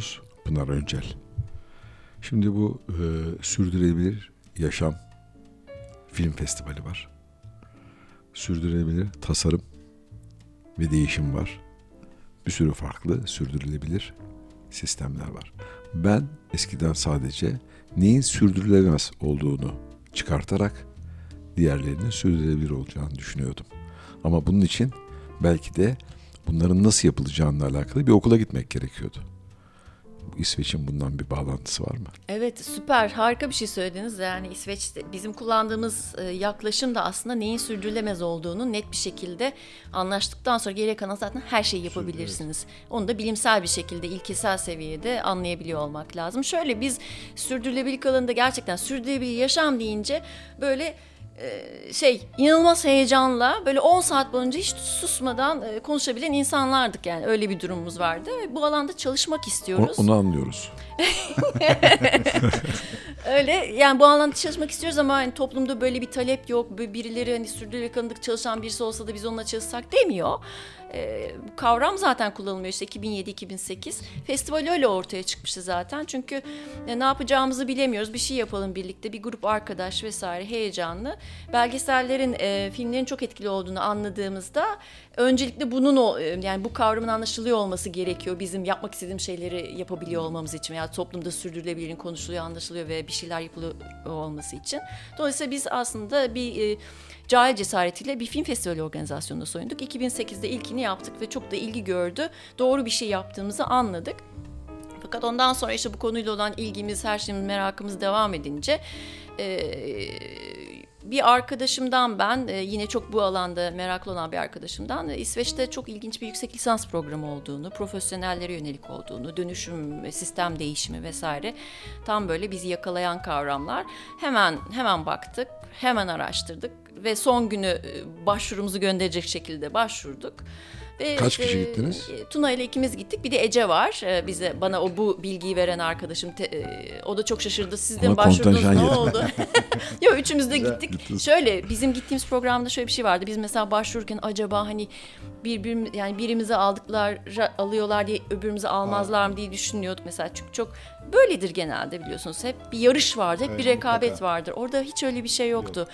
Konuğumuz Pınar Öncel. Şimdi bu e, Sürdürülebilir Yaşam Film Festivali var. Sürdürülebilir Tasarım ve Değişim var. Bir sürü farklı sürdürülebilir sistemler var. Ben eskiden sadece neyin sürdürülemez olduğunu çıkartarak diğerlerinin sürdürülebilir olacağını düşünüyordum. Ama bunun için belki de bunların nasıl yapılacağına alakalı bir okula gitmek gerekiyordu. İsveç'in bundan bir bağlantısı var mı? Evet süper harika bir şey söylediniz. Yani İsveç'te bizim kullandığımız e, yaklaşım da aslında neyin sürdürülemez olduğunu net bir şekilde anlaştıktan sonra geriye kalan zaten her şeyi yapabilirsiniz. Onu da bilimsel bir şekilde ilkesel seviyede anlayabiliyor olmak lazım. Şöyle biz sürdürülebilirlik alanında gerçekten sürdürülebilir yaşam deyince böyle şey inanılmaz heyecanla böyle 10 saat boyunca hiç susmadan e, konuşabilen insanlardık yani öyle bir durumumuz vardı. Ve Bu alanda çalışmak istiyoruz. onu anlıyoruz. [laughs] Öyle yani bu alanda çalışmak istiyoruz ama hani toplumda böyle bir talep yok. Böyle birileri hani sürdürülebilir çalışan birisi olsa da biz onunla çalışsak demiyor. Bu kavram zaten kullanılmıyor işte 2007-2008. Festival öyle ortaya çıkmıştı zaten. Çünkü e, ne yapacağımızı bilemiyoruz. Bir şey yapalım birlikte. Bir grup arkadaş vesaire heyecanlı. Belgesellerin, e, filmlerin çok etkili olduğunu anladığımızda öncelikle bunun o e, yani bu kavramın anlaşılıyor olması gerekiyor. Bizim yapmak istediğim şeyleri yapabiliyor olmamız için veya toplumda sürdürülebilirliğin konuşuluyor, anlaşılıyor ve bir şeyler yapılıyor olması için. Dolayısıyla biz aslında bir e, cahil cesaretiyle bir film festivali organizasyonunda soyunduk. 2008'de ilkini yaptık ve çok da ilgi gördü. Doğru bir şey yaptığımızı anladık. Fakat ondan sonra işte bu konuyla olan ilgimiz, her şeyimiz, merakımız devam edince eee, bir arkadaşımdan ben e, yine çok bu alanda meraklı olan bir arkadaşımdan e, İsveç'te çok ilginç bir yüksek lisans programı olduğunu, profesyonellere yönelik olduğunu, dönüşüm, e, sistem değişimi vesaire tam böyle bizi yakalayan kavramlar. Hemen hemen baktık, hemen araştırdık ve son günü e, başvurumuzu gönderecek şekilde başvurduk. Ve Kaç kişi gittiniz? e, Tuna ile ikimiz gittik. Bir de Ece var. e, bize bana o bu bilgiyi veren arkadaşım. Te- e, o da çok şaşırdı. Siz de başvurdunuz? Ne yedi. oldu? [laughs] [laughs] Yok üçümüz de gittik. Gittiniz. Şöyle bizim gittiğimiz programda şöyle bir şey vardı. Biz mesela başvururken acaba hani bir, yani birimizi aldıklar alıyorlar diye öbürümüzü almazlar mı diye düşünüyorduk mesela. Çünkü çok böyledir genelde biliyorsunuz. Hep bir yarış vardır, hep bir Evet, rekabet mutlaka. vardır. Orada hiç öyle bir şey yoktu.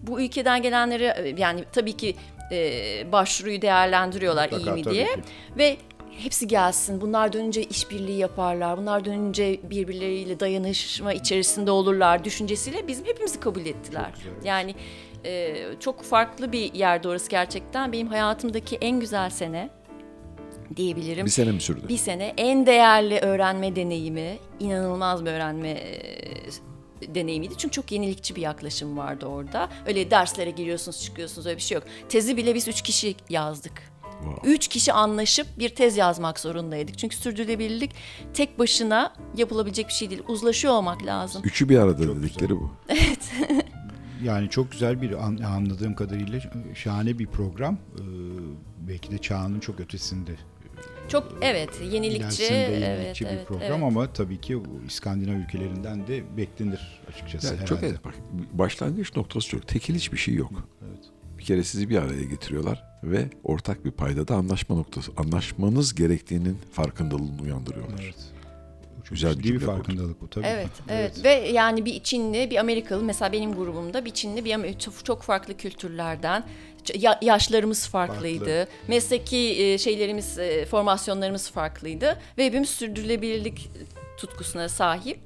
Bu ülkeden gelenleri e, yani tabii ki e, başvuruyu değerlendiriyorlar Mutlaka, iyi mi diye. ki. Ve hepsi gelsin. Bunlar dönünce işbirliği yaparlar. Bunlar dönünce birbirleriyle dayanışma içerisinde olurlar düşüncesiyle bizim hepimizi kabul ettiler. Yani e, çok farklı bir yerde orası gerçekten. Benim hayatımdaki en güzel sene diyebilirim. Bir sene mi sürdü? Bir sene en değerli öğrenme deneyimi, inanılmaz bir öğrenme e, deneyimiydi. Çünkü çok yenilikçi bir yaklaşım vardı orada. Öyle derslere giriyorsunuz çıkıyorsunuz öyle bir şey yok. Tezi bile biz üç kişi yazdık. Wow. Üç kişi anlaşıp bir tez yazmak zorundaydık. Çünkü sürdürülebilirlik tek başına yapılabilecek bir şey değil. Uzlaşıyor olmak lazım. Üçü bir arada Çok dedikleri bu. [laughs] Yani çok güzel bir an- anladığım kadarıyla şahane bir program. Ee, belki de çağının çok ötesinde. Çok evet yenilikçi. yenilikçi evet, bir evet, program evet. ama tabii ki bu İskandinav ülkelerinden de beklenir açıkçası Ya herhalde. çok evet bak başlangıç noktası çok. Tekil hiçbir şey yok. Evet. Bir kere sizi bir araya getiriyorlar ve ortak bir paydada anlaşma noktası, anlaşmanız gerektiğinin farkındalığını uyandırıyorlar. Evet. Çok Güzel bir ciddi bir farkındalık bu tabii. Evet, ki. evet, ve yani bir Çinli, bir Amerikalı mesela benim grubumda bir Çinli, bir çok, farklı kültürlerden ya- yaşlarımız farklıydı. Farklı. Mesleki e, şeylerimiz, e, formasyonlarımız farklıydı ve hepimiz sürdürülebilirlik tutkusuna sahip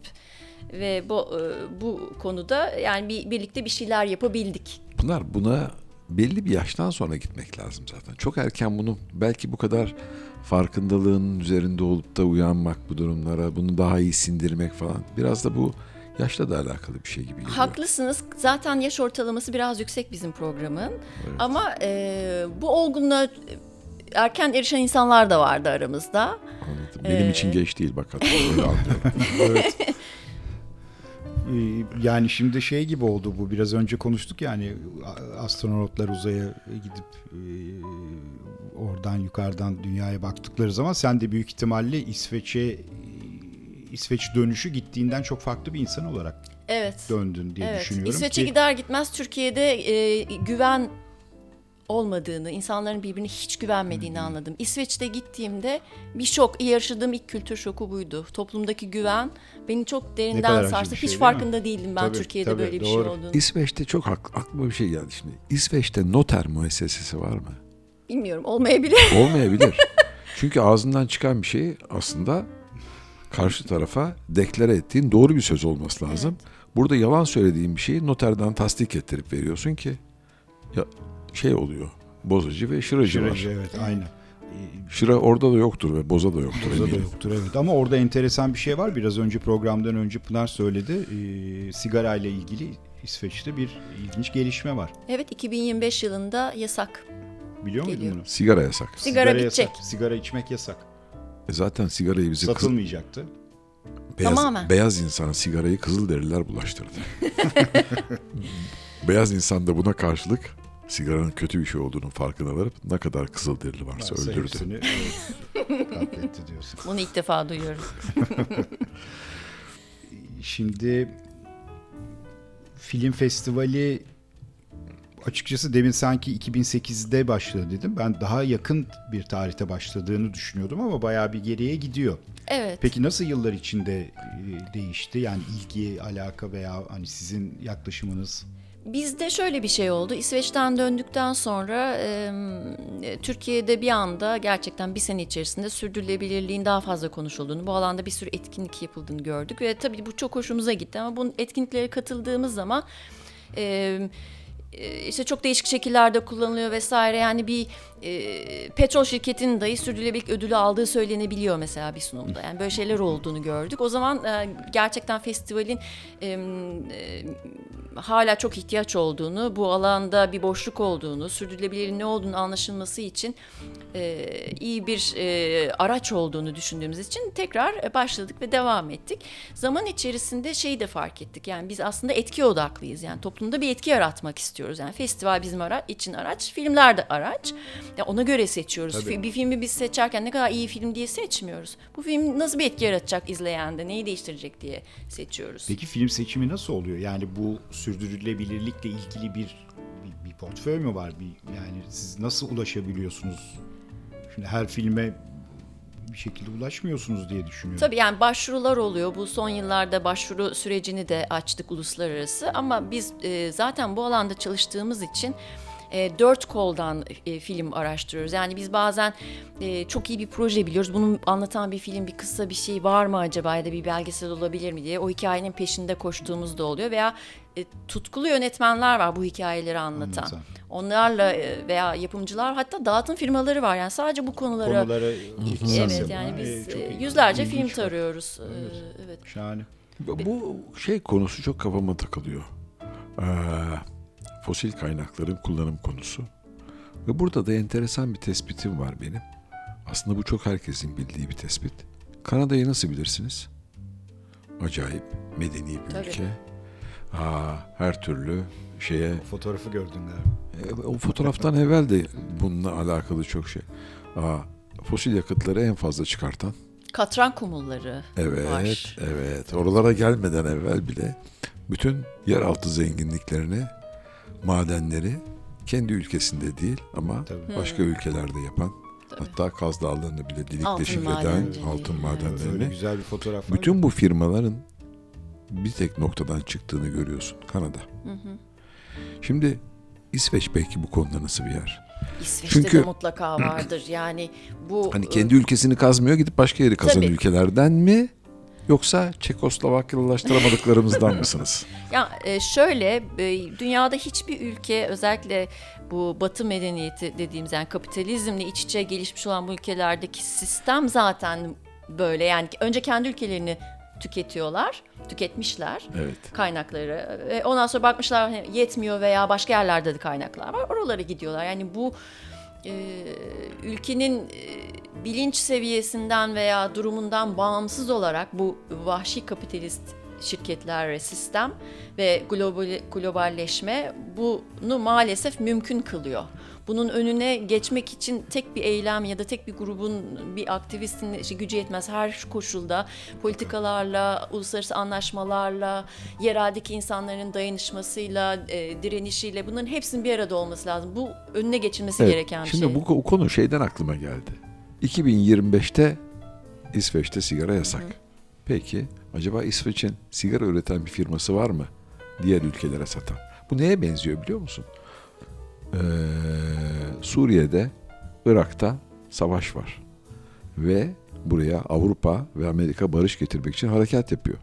ve bu e, bu konuda yani bir birlikte bir şeyler yapabildik. Pınar buna belli bir yaştan sonra gitmek lazım zaten. Çok erken bunu belki bu kadar farkındalığın üzerinde olup da uyanmak bu durumlara, bunu daha iyi sindirmek falan. Biraz da bu yaşla da alakalı bir şey gibi geliyor. Haklısınız. Zaten yaş ortalaması biraz yüksek bizim programın. Ama e, bu olgunluğa e, erken erişen insanlar da vardı aramızda. Anladım. Benim Ee, için geç değil bak hatta. [laughs] Evet. Yani şimdi şey gibi oldu bu biraz önce konuştuk yani astronotlar uzaya gidip e, oradan yukarıdan dünyaya baktıkları zaman sen de büyük ihtimalle İsveç'e İsveç dönüşü gittiğinden çok farklı bir insan olarak Evet. döndün diye evet. düşünüyorum İsveç'e ki gider gitmez Türkiye'de e, güven olmadığını, insanların birbirine hiç güvenmediğini anladım. İsveç'te gittiğimde bir şok, yaşadığım ilk kültür şoku buydu. Toplumdaki güven beni çok derinden sarstı. şey, Hiç değil farkında değildim ben Tabii, Türkiye'de tabii, böyle bir doğru. şey olduğunu. İsveç'te çok aklıma bir şey geldi şimdi. İsveç'te noter müessesesi var mı? Bilmiyorum olmayabilir. [laughs] Olmayabilir. Çünkü ağzından çıkan bir şey aslında karşı tarafa deklare ettiğin doğru bir söz olması lazım. Burada yalan söylediğin bir şeyi noterden tasdik ettirip veriyorsun ki ya şey oluyor. Bozacı ve şıracı, Şıracı, var. evet aynen. Şıra orada da yoktur ve boza da yoktur Burada da yoktur evet ama orada enteresan bir şey var. Biraz önce programdan önce Pınar söyledi. Ee, sigara ile ilgili İsveç'te bir ilginç gelişme var. evet 2025 yılında yasak. Biliyor muydun Geliyor. bunu? Sigara yasak. Sigara bitecek. yasak. Sigara içmek yasak. E zaten sigarayı bize kız, Satılmayacaktı. beyaz, Tamamen. beyaz insana sigarayı Kızılderililer bulaştırdı. [laughs] beyaz insan da buna karşılık sigaranın kötü bir şey olduğunun farkına varıp ne kadar Kızılderili varsa Varsa öldürdü. hepsini, evet, katletti diyorsun. Bunu ilk defa duyuyorum. [laughs] Şimdi film festivali açıkçası demin sanki 2008'de başladı dedim. Ben daha yakın bir tarihte başladığını düşünüyordum ama bayağı bir geriye gidiyor. Evet. Peki nasıl yıllar içinde e, değişti? Yani ilgi, alaka veya hani sizin yaklaşımınız? Bizde şöyle bir şey oldu. İsveç'ten döndükten sonra e, Türkiye'de bir anda gerçekten bir sene içerisinde sürdürülebilirliğin daha fazla konuşulduğunu, bu alanda bir sürü etkinlik yapıldığını gördük ve tabii bu çok hoşumuza gitti ama bu etkinliklere katıldığımız zaman e, işte çok değişik şekillerde kullanılıyor vesaire. Yani bir e, petrol şirketinin dahi sürdürülebilirlik ödülü aldığı söylenebiliyor mesela bir sunumda. Yani böyle şeyler olduğunu gördük. O zaman e, gerçekten festivalin e, e, hala çok ihtiyaç olduğunu, bu alanda bir boşluk olduğunu, sürdürülebilirliğin ne olduğunu anlaşılması için e, iyi bir e, araç olduğunu düşündüğümüz için tekrar başladık ve devam ettik. Zaman içerisinde şeyi de fark ettik. Yani biz aslında etki odaklıyız. Yani toplumda bir etki yaratmak istiyoruz. Yani festival bizim ara için araç, filmler de araç. Ya ona göre seçiyoruz. Tabii. Bir filmi biz seçerken ne kadar iyi film diye seçmiyoruz. Bu film nasıl bir etki yaratacak izleyende, neyi değiştirecek diye seçiyoruz. Peki film seçimi nasıl oluyor? Yani bu sürdürülebilirlikle ilgili bir bir, bir portföy mü var? Bir yani siz nasıl ulaşabiliyorsunuz? Şimdi her filme bir şekilde ulaşmıyorsunuz diye düşünüyorum. Tabii yani başvurular oluyor. Bu son yıllarda başvuru sürecini de açtık uluslararası. Ama biz e, zaten bu alanda çalıştığımız için e, dört koldan e, film araştırıyoruz. Yani biz bazen e, çok iyi bir proje biliyoruz. Bunu anlatan bir film, bir kısa bir şey var mı acaba ya da bir belgesel olabilir mi diye o hikayenin peşinde koştuğumuz da oluyor. Veya e, tutkulu yönetmenler var bu hikayeleri anlatan. Anlatan. Onlarla e, veya yapımcılar hatta dağıtım firmaları var. Yani sadece bu konulara Konulara Evet yani e, biz e, ilginç yüzlerce film var. tarıyoruz. Ee, Evet. Şahane. Bu şey konusu çok kafama takılıyor. Ee, fosil kaynakların kullanım konusu. Ve burada da enteresan bir tespitim var benim. Aslında bu çok herkesin bildiği bir tespit. Kanada'yı nasıl bilirsiniz? Acayip, medeni bir Tabii. ülke. Aa, her türlü şeye O fotoğrafı gördün galiba. e, O fotoğraftan evvel de bununla alakalı çok şey. Aa, fosil yakıtları en fazla çıkartan. Katran kumulları Evet, var. evet. Oralara gelmeden evvel bile bütün yeraltı zenginliklerini, madenleri kendi ülkesinde değil ama Tabii. başka ülkelerde yapan, hatta Kaz Dağları'nı bile delik Altın deşik eden altın madenlerini. güzel bir fotoğraf var. Bütün bu firmaların bir tek noktadan çıktığını görüyorsun. Kanada. Şimdi İsveç belki bu konuda nasıl bir yer? İsveç'te Çünkü- de mutlaka vardır. Yani bu Hani kendi ülkesini kazmıyor gidip başka yeri kazan Tabii. ülkelerden mi? Yoksa Çekoslovakyalılaştıramadıklarımızdan [laughs] mısınız? Ya e, şöyle e, dünyada hiçbir ülke özellikle bu Batı medeniyeti dediğimiz yani kapitalizmle iç içe gelişmiş olan bu ülkelerdeki sistem zaten böyle yani önce kendi ülkelerini tüketiyorlar, tüketmişler Evet. kaynakları ve ondan sonra bakmışlar hani yetmiyor veya başka yerlerde de kaynaklar var. Oralara gidiyorlar. Yani bu e, ülkenin e, bilinç seviyesinden veya durumundan bağımsız olarak bu vahşi kapitalist şirketler ve sistem ve global, globalleşme bunu maalesef mümkün kılıyor. Bunun önüne geçmek için tek bir eylem ya da tek bir grubun, bir aktivistin işte gücü yetmez. Her koşulda politikalarla, uluslararası anlaşmalarla, yereldeki insanların dayanışmasıyla, e, direnişiyle bunların hepsinin bir arada olması lazım. Bu önüne geçilmesi Evet, gereken Şimdi şey. bu ko- konu şeyden aklıma geldi. 2025'te İsveç'te sigara yasak. Peki acaba İsveç'in sigara üreten bir firması var mı? Diğer ülkelere satan. Bu neye benziyor biliyor musun? Ee, Suriye'de, Irak'ta savaş var. Ve buraya Avrupa ve Amerika barış getirmek için harekat yapıyor.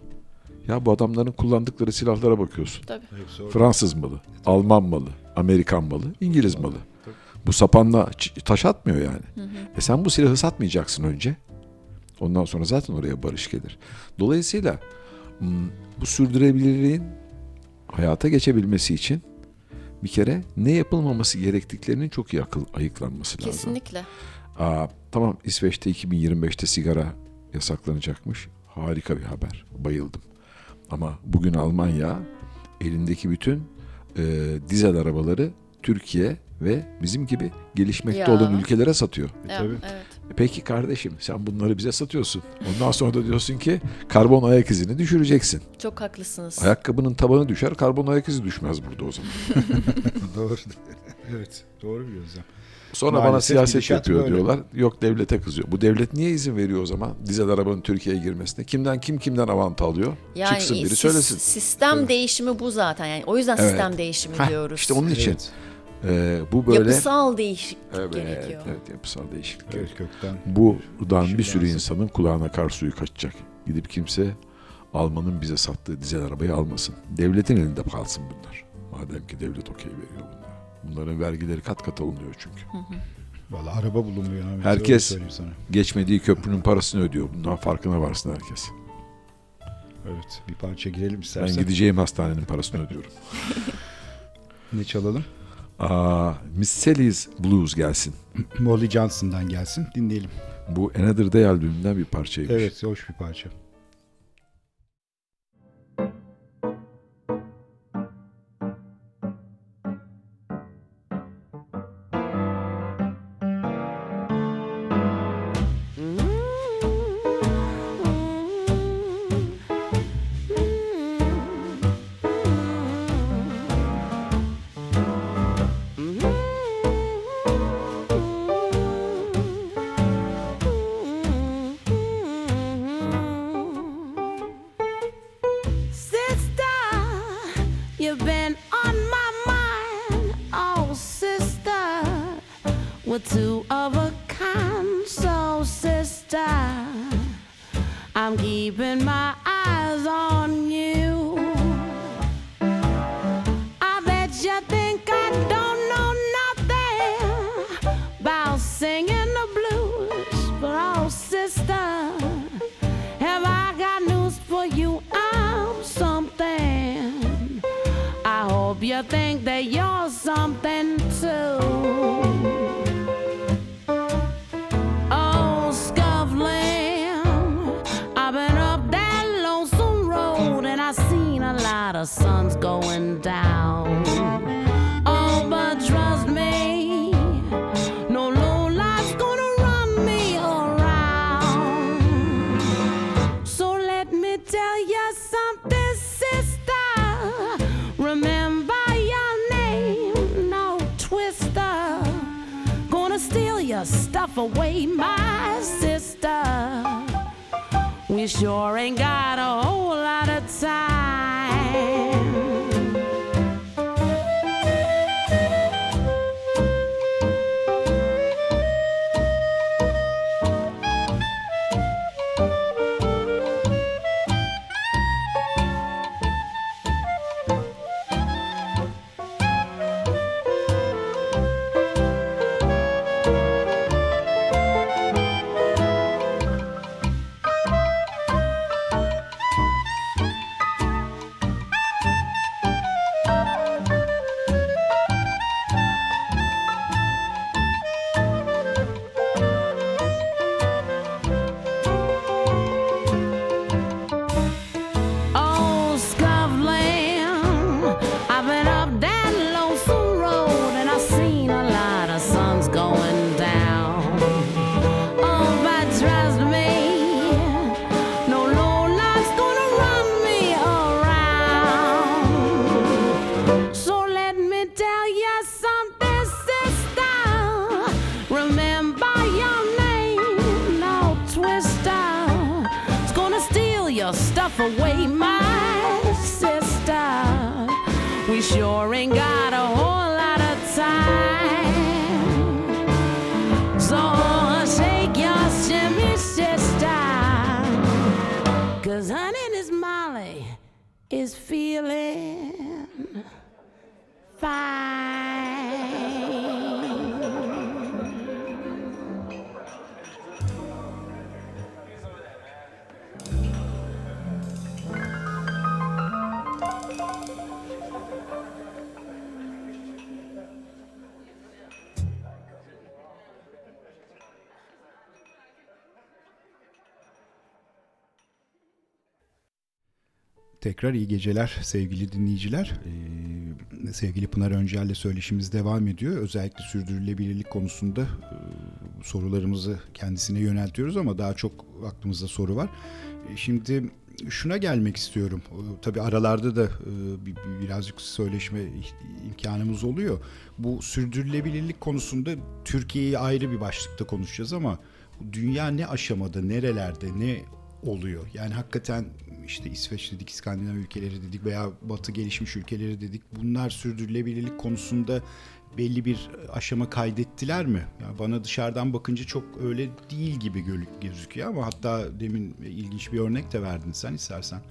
Ya bu adamların kullandıkları silahlara bakıyorsun. Tabii. Fransız malı, Alman malı, Amerikan malı, İngiliz malı. Bu sapanla taş atmıyor yani. E sen bu silahı satmayacaksın önce. Ondan sonra zaten oraya barış gelir. Dolayısıyla bu sürdürülebilirliğin hayata geçebilmesi için bir kere ne yapılmaması gerektiklerinin çok iyi akıl ayıklanması lazım. Kesinlikle. Aa, tamam İsveç'te 2025'te sigara yasaklanacakmış. Harika bir haber. Bayıldım. Ama bugün Almanya elindeki bütün e, dizel arabaları Türkiye ve bizim gibi gelişmekte Ya. olan ülkelere satıyor. Ya, tabii. evet. E Peki kardeşim sen bunları bize satıyorsun. Ondan sonra da diyorsun ki karbon ayak izini düşüreceksin. Çok haklısınız. Ayakkabının tabanı düşer karbon ayak izi düşmez burada o zaman. [laughs] doğru. [laughs] evet, doğru bir gözlem. Sonra bana Maalesef siyaset gidişat yapıyor böyle. diyorlar. Yok devlete kızıyor. Bu devlet niye izin veriyor o zaman dizel arabanın Türkiye'ye girmesine? Kimden kim kimden avant alıyor? Yani Çıksın biri söylesin. Sistem değişimi bu zaten. Yani o yüzden Evet. sistem değişimi Heh, diyoruz. İşte onun için Evet, e, bu böyle Yapısal değişiklik evet, gerekiyor. evet yapısal değişiklik. kök kökten. Buradan bir sürü insanın kulağına kar suyu kaçacak. Gidip kimse Alman'ın bize sattığı dizel arabayı almasın. Devletin elinde kalsın bunlar. Madem ki devlet okey veriyor bunlara. Bunların vergileri kat kat alınıyor çünkü. Valla araba bulunmuyor. Ahmet, Herkes-. Geçmediği köprünün parasını ödüyor. Bundan farkına varsın herkes. Evet, bir parça girelim Ben istersen. gideceğim hastanenin parasını ödüyorum. Ne çalalım? Aa, Miss Sally's Blues gelsin. Molly Johnson'dan gelsin, dinleyelim. Bu Another Day albümünden bir parçaymış. Evet, hoş bir parça. Tekrar iyi geceler sevgili dinleyiciler. Ee, sevgili Pınar Öncel'le söyleşimiz devam ediyor. Özellikle sürdürülebilirlik konusunda e, sorularımızı kendisine yöneltiyoruz ama daha çok aklımızda soru var. E, şimdi şuna gelmek istiyorum. E, tabii aralarda da e, bir- bir- birazcık söyleşme imkanımız oluyor. Bu sürdürülebilirlik konusunda Türkiye'yi ayrı bir başlıkta konuşacağız ama dünya ne aşamada, nerelerde, ne oluyor? Yani hakikaten işte İsveç dedik, İskandinav ülkeleri dedik veya Batı gelişmiş ülkeleri dedik. Bunlar sürdürülebilirlik konusunda belli bir aşama kaydettiler mi? Yani bana dışarıdan bakınca çok öyle değil gibi gö- gözüküyor ama hatta demin ilginç bir örnek de verdin sen istersen.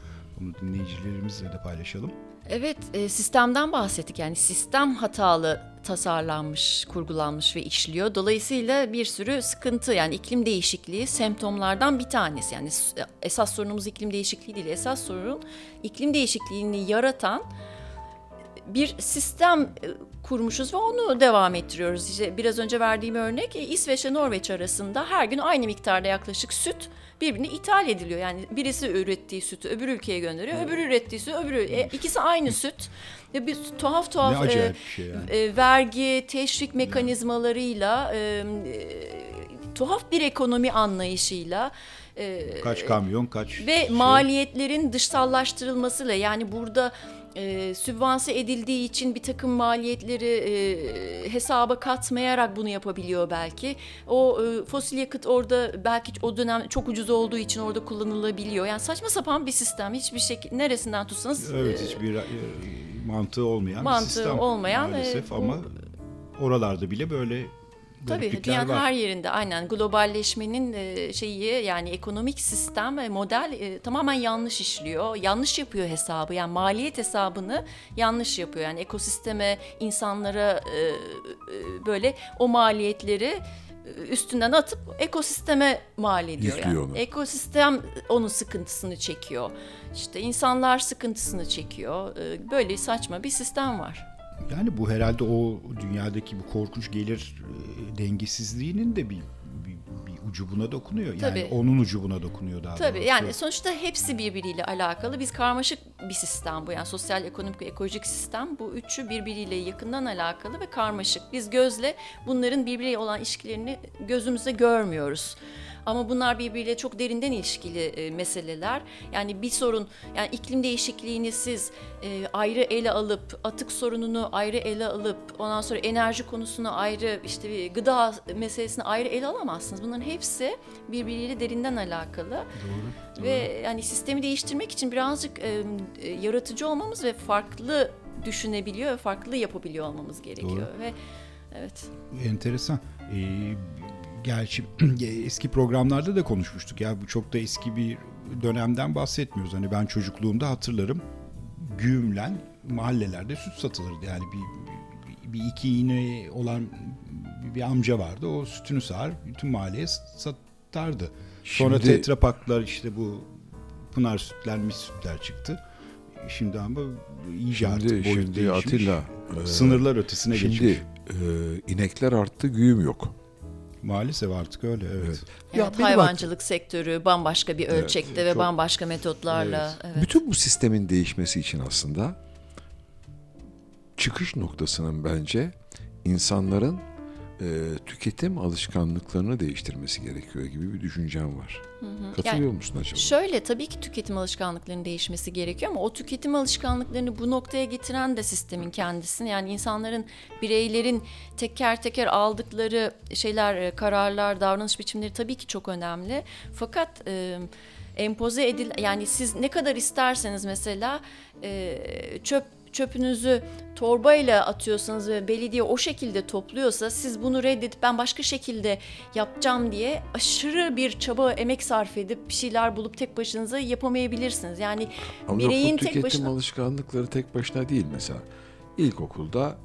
Bunu dinleyicilerimizle de paylaşalım. Evet, e, sistemden bahsettik. Yani sistem hatalı tasarlanmış, kurgulanmış ve işliyor. Dolayısıyla bir sürü sıkıntı yani iklim değişikliği semptomlardan bir tanesi. Yani s- esas sorunumuz iklim değişikliği değil. Esas sorun iklim değişikliğini yaratan bir sistem e, kurmuşuz ve onu devam ettiriyoruz. İşte biraz önce verdiğim örnek e, İsveç ve Norveç arasında her gün aynı miktarda yaklaşık süt birbirine ithal ediliyor. Yani birisi ürettiği sütü öbür ülkeye gönderiyor, öbürü ürettiği sütü öbürü e, ikisi aynı süt. Ve bir tuhaf tuhaf e, şey yani. e, vergi, teşvik mekanizmalarıyla e, e, tuhaf bir ekonomi anlayışıyla e, Kaç kamyon, kaç ve şey. maliyetlerin dışsallaştırılmasıyla yani burada e, sübvanse edildiği için bir takım maliyetleri e, hesaba katmayarak bunu yapabiliyor belki. O e, fosil yakıt orada belki o dönem çok ucuz olduğu için orada kullanılabiliyor. Yani saçma sapan bir sistem. Hiçbir şekilde neresinden tutsanız Evet e, hiçbir e, mantığı olmayan mantığı bir sistem olmayan, maalesef e, ama oralarda bile böyle Tabii dünyanın var. her yerinde aynen globalleşmenin e, şeyi yani ekonomik sistem ve model e, tamamen yanlış işliyor. Yanlış yapıyor hesabı yani maliyet hesabını yanlış yapıyor. Yani ekosisteme, insanlara e, böyle o maliyetleri üstünden atıp ekosisteme mal ediyor. Yüklüyor yani. onu. Ekosistem onun sıkıntısını çekiyor. İşte insanlar sıkıntısını çekiyor. Böyle saçma bir sistem var. Yani bu herhalde o dünyadaki bu korkunç gelir e, dengesizliğinin de bir, bir, bir ucu buna dokunuyor. Yani Tabii. onun ucu buna dokunuyor daha Tabii doğrusu. yani sonuçta hepsi birbiriyle alakalı. Biz karmaşık bir sistem bu yani sosyal, ekonomik ve ekolojik sistem. Bu üçü birbiriyle yakından alakalı ve karmaşık. Biz gözle bunların birbiriyle olan ilişkilerini gözümüzde görmüyoruz. Ama bunlar birbiriyle çok derinden ilişkili e, meseleler. Yani bir sorun, yani iklim değişikliğini siz e, ayrı ele alıp, atık sorununu ayrı ele alıp, ondan sonra enerji konusunu ayrı, işte gıda meselesini ayrı ele alamazsınız. Bunların hepsi birbiriyle derinden alakalı. Ve yani sistemi değiştirmek için birazcık e, e, yaratıcı olmamız ve farklı düşünebiliyor ve farklı yapabiliyor olmamız gerekiyor. Ve evet. Enteresan. Ee, gerçi [clears throat] eski programlarda da konuşmuştuk. Ya bu çok da eski bir dönemden bahsetmiyoruz. Hani ben çocukluğumda hatırlarım. Güğümlen mahallelerde süt satılırdı. Yani bir, bir, bir iki iğne olan bir amca vardı. O sütünü sağar bütün mahalleye satardı. Sonra Şimdi- Tetra Pak'lar işte bu Pınar sütler, mis sütler çıktı. Şimdi ama iyice artık Şimdi, boyut şimdi değişmiş. Atilla e, Sınırlar ötesine geçmiş. Şimdi e, inekler arttı, güğüm yok. Maalesef artık öyle evet. Evet. Evet, Ya hayvancılık sektörü bambaşka bir ölçekte ve çok- bambaşka metotlarla. Evet. Bütün bu sistemin değişmesi için aslında çıkış noktasının bence insanların e, tüketim alışkanlıklarını değiştirmesi gerekiyor gibi bir düşüncem var. Katılıyor musun acaba? Şöyle tabii ki tüketim alışkanlıklarının değişmesi gerekiyor ama o tüketim alışkanlıklarını bu noktaya getiren de sistemin kendisini yani insanların bireylerin teker teker aldıkları şeyler, e, kararlar, davranış biçimleri tabii ki çok önemli. Fakat e, empoze edil yani siz ne kadar isterseniz mesela e, çöp çöpünüzü torbayla atıyorsanız ve belediye o şekilde topluyorsa siz bunu reddedip ben başka şekilde yapacağım diye aşırı bir çaba emek sarf edip bir şeyler bulup tek başınıza yapamayabilirsiniz. Yani Ama yok, bireyin bu tüketim tek başına alışkanlıkları tek başına değil mesela. İlkokulda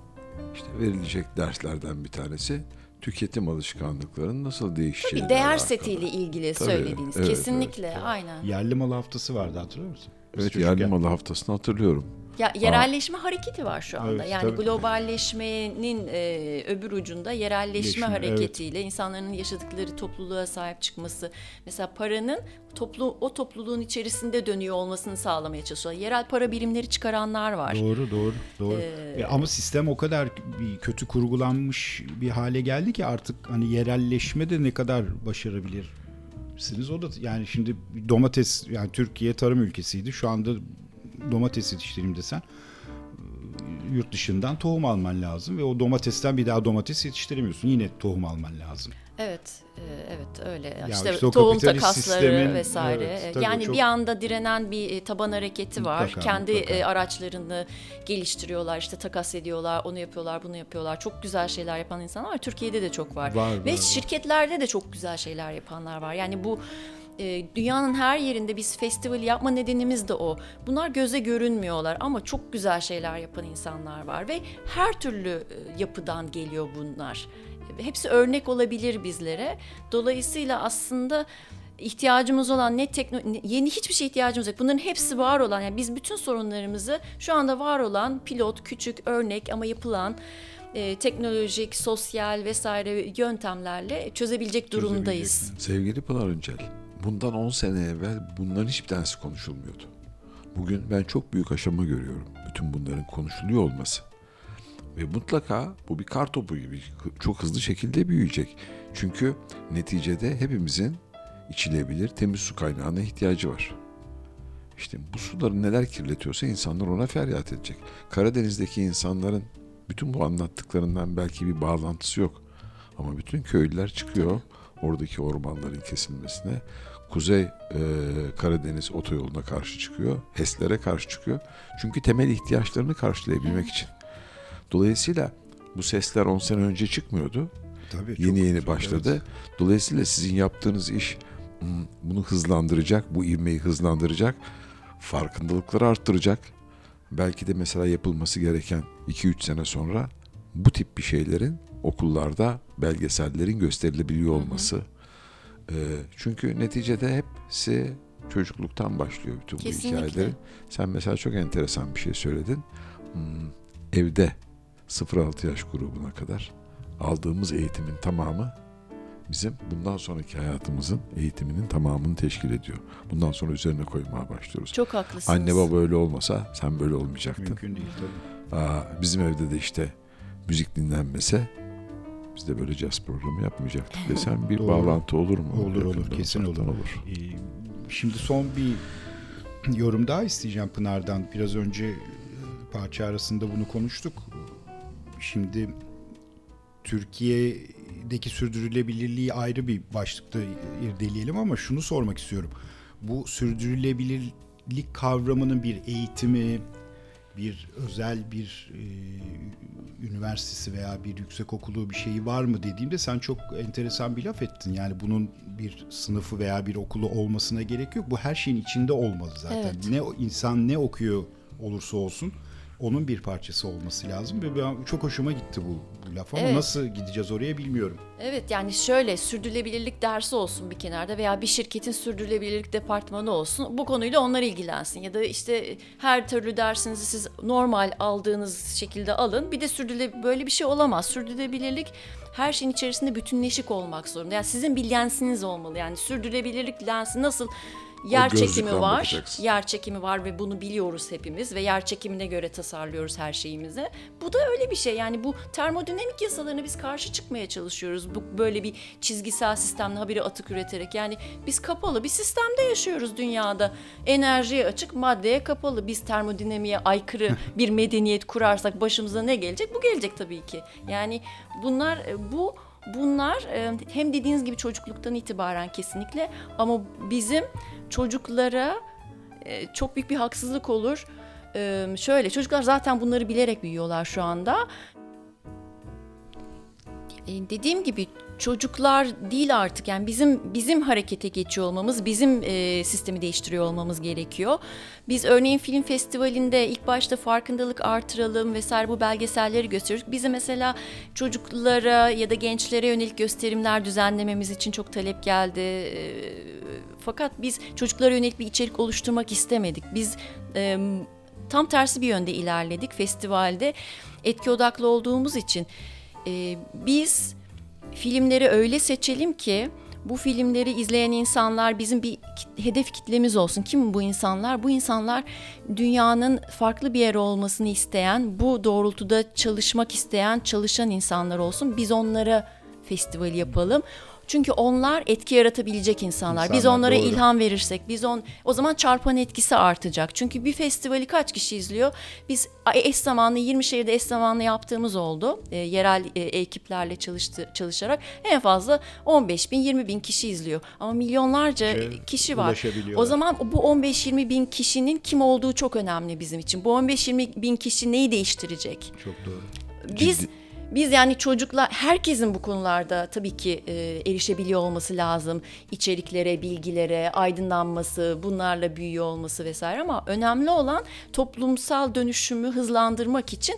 işte verilecek derslerden bir tanesi tüketim alışkanlıklarının nasıl değişeceği. bir değer setiyle ilgili Tabii, söylediğiniz evet, kesinlikle evet, aynen. Yerli malı haftası vardı hatırlıyor musun? Biz Evet çocukken- yerli malı haftasını hatırlıyorum. Ya yerelleşme hareketi var şu anda. Evet, yani tabii. globalleşmenin e, öbür ucunda yerelleşme Leşme, hareketiyle insanların yaşadıkları topluluğa sahip çıkması. Mesela paranın toplu o topluluğun içerisinde dönüyor olmasını sağlamaya çalışıyorlar. Yerel para birimleri çıkaranlar var. Doğru doğru doğru. Ee, E, ama sistem o kadar kötü kurgulanmış bir hale geldi ki artık hani yerelleşme de ne kadar başarabilirsiniz o da yani şimdi domates yani Türkiye tarım ülkesiydi. Şu anda domates yetiştireyim desen e, yurt dışından tohum alman lazım ve o domatesten bir daha domates yetiştiremiyorsun. Yine tohum alman lazım. Evet, e, evet öyle. Ya işte, işte tohum takasları sistemin, vesaire. evet, E, yani çok- bir anda direnen bir taban hareketi var. Mutlaka, Kendi mutlaka. araçlarını geliştiriyorlar, işte takas ediyorlar, onu yapıyorlar, bunu yapıyorlar. Çok güzel şeyler yapan insanlar var. Türkiye'de de çok var. Var, Ve var, var. şirketlerde de çok güzel şeyler yapanlar var. Yani bu e, dünyanın her yerinde biz festival yapma nedenimiz de o. Bunlar göze görünmüyorlar ama çok güzel şeyler yapan insanlar var ve her türlü e, yapıdan geliyor bunlar. Hepsi örnek olabilir bizlere. Dolayısıyla aslında ihtiyacımız olan ne tekno yeni hiçbir şey ihtiyacımız yok. Bunların hepsi var olan yani biz bütün sorunlarımızı şu anda var olan pilot, küçük, örnek ama yapılan e, teknolojik, sosyal vesaire yöntemlerle çözebilecek durumdayız. Sevgili Pınar Öncel, bundan 10 sene evvel bunların hiçbir tanesi konuşulmuyordu. Bugün ben çok büyük aşama görüyorum. Bütün bunların konuşuluyor olması. Ve mutlaka bu bir kar topu gibi çok hızlı şekilde büyüyecek. Çünkü neticede hepimizin içilebilir temiz su kaynağına ihtiyacı var. İşte bu suları neler kirletiyorsa insanlar ona feryat edecek. Karadeniz'deki insanların bütün bu anlattıklarından belki bir bağlantısı yok. Ama bütün köylüler çıkıyor oradaki ormanların kesilmesine. Kuzey e, Karadeniz otoyoluna karşı çıkıyor. HES'lere karşı çıkıyor. Çünkü temel ihtiyaçlarını karşılayabilmek için. Dolayısıyla bu sesler 10 sene önce çıkmıyordu. Tabii, Yeni yeni başladı. evet. Dolayısıyla sizin yaptığınız iş hmm, bunu hızlandıracak, bu ivmeyi hızlandıracak, farkındalıkları arttıracak. Belki de mesela yapılması gereken 2-3 sene sonra bu tip bir şeylerin okullarda belgesellerin gösterilebiliyor olması. Ee, çünkü neticede hepsi çocukluktan başlıyor bütün bu Kesinlikle. hikayelerin. Sen mesela çok enteresan bir şey söyledin. Hmm, evde 0-6 yaş grubuna kadar aldığımız eğitimin tamamı bizim bundan sonraki hayatımızın eğitiminin tamamını teşkil ediyor. Bundan sonra üzerine koymaya başlıyoruz. Çok haklısınız. Anne baba öyle olmasa sen böyle olmayacaktın. Mümkün değil tabii. Aa, bizim evde de işte müzik dinlenmese biz de böyle jazz programı yapmayacaktık [laughs] desem bir Doğru. bağlantı olur mu? Olur, olur, kesin uzaktan olur. Ee, Şimdi son bir [clears throat] yorum daha isteyeceğim Pınar'dan. Biraz önce e, parça arasında bunu konuştuk. Şimdi Türkiye'deki sürdürülebilirliği ayrı bir başlıkta irdeleyelim ama şunu sormak istiyorum. Bu sürdürülebilirlik kavramının bir eğitimi, bir özel bir e, üniversitesi veya bir yüksekokulu bir şeyi var mı dediğimde sen çok enteresan bir laf ettin. Yani bunun bir sınıfı veya bir okulu olmasına gerek yok. Bu her şeyin içinde olmalı zaten. Evet. Ne insan ne okuyor olursa olsun onun bir parçası olması lazım ve ben, çok hoşuma gitti bu, bu laf ama Evet. nasıl gideceğiz oraya bilmiyorum. Evet yani şöyle sürdürülebilirlik dersi olsun bir kenarda veya bir şirketin sürdürülebilirlik departmanı olsun. Bu konuyla onlar ilgilensin ya da işte her türlü dersinizi siz normal aldığınız şekilde alın. Bir de sürdürüle böyle bir şey olamaz. Sürdürülebilirlik her şeyin içerisinde bütünleşik olmak zorunda. Yani sizin bir lensiniz olmalı. Yani sürdürülebilirlik lensi nasıl yer çekimi var. Yer çekimi var ve bunu biliyoruz hepimiz ve yer çekimine göre tasarlıyoruz her şeyimizi. Bu da öyle bir şey. Yani bu termodinamik yasalarına biz karşı çıkmaya çalışıyoruz. Bu böyle bir çizgisel sistemle habire atık üreterek. Yani biz kapalı bir sistemde yaşıyoruz dünyada. Enerjiye açık, maddeye kapalı. Biz termodinamiğe aykırı [laughs] bir medeniyet kurarsak başımıza ne gelecek? Bu gelecek tabii ki. Yani bunlar bu bunlar e, hem dediğiniz gibi çocukluktan itibaren kesinlikle ama bizim çocuklara e, çok büyük bir haksızlık olur. E, şöyle çocuklar zaten bunları bilerek büyüyorlar şu anda. E, dediğim gibi çocuklar değil artık yani bizim bizim harekete geçiyor olmamız, bizim e, sistemi değiştiriyor olmamız gerekiyor. Biz örneğin film festivalinde ilk başta farkındalık artıralım vesaire bu belgeselleri gösteriyoruz. Bize mesela çocuklara ya da gençlere yönelik gösterimler düzenlememiz için çok talep geldi. E, fakat biz çocuklara yönelik bir içerik oluşturmak istemedik. Biz e, tam tersi bir yönde ilerledik festivalde. Etki odaklı olduğumuz için e, biz filmleri öyle seçelim ki bu filmleri izleyen insanlar bizim bir hedef kitlemiz olsun. Kim bu insanlar? Bu insanlar dünyanın farklı bir yer olmasını isteyen, bu doğrultuda çalışmak isteyen, çalışan insanlar olsun. Biz onlara festivali yapalım. Çünkü onlar etki yaratabilecek insanlar. Biz İnsanlar, onlara doğru. ilham verirsek, biz on o zaman çarpan etkisi artacak. Çünkü bir festivali kaç kişi izliyor? Biz eş zamanlı 20 şehirde eş zamanlı yaptığımız oldu. E, yerel e, ekiplerle çalıştı, çalışarak en fazla 15 bin 20 bin kişi izliyor. Ama milyonlarca Şey, kişi var. O zaman bu 15-20 bin kişinin kim olduğu çok önemli bizim için. Bu 15-20 bin kişi neyi değiştirecek? Çok doğru. Biz biz yani çocuklar herkesin bu konularda tabii ki e, erişebiliyor olması lazım. İçeriklere, bilgilere, aydınlanması, bunlarla büyüyor olması vesaire ama önemli olan toplumsal dönüşümü hızlandırmak için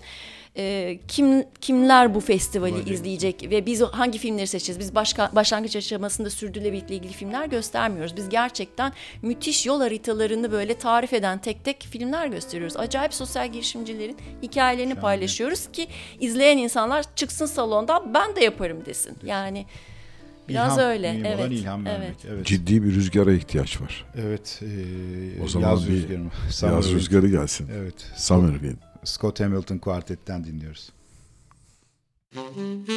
e, kim kimler bu festivali be. izleyecek ve biz hangi filmleri seçeceğiz? Biz başka başlangıç aşamasında sürdürülebilirlikle ilgili filmler göstermiyoruz. Biz gerçekten müthiş yol haritalarını böyle tarif eden tek tek filmler gösteriyoruz. Acayip sosyal girişimcilerin hikayelerini paylaşıyoruz ki izleyen insanlar çıksın salonda ben de yaparım desin. Yani biraz İlham, öyle. mühim evet. olan ilham vermek. evet. Evet. Ciddi bir rüzgara ihtiyaç var. Evet. e, O zaman yaz bir rüzgarı [laughs] Yaz rüzgarı gelsin. Evet. Summer Wind. Scott Hamilton Quartet'ten dinliyoruz. Thank [laughs]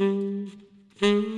you. Mm-hmm.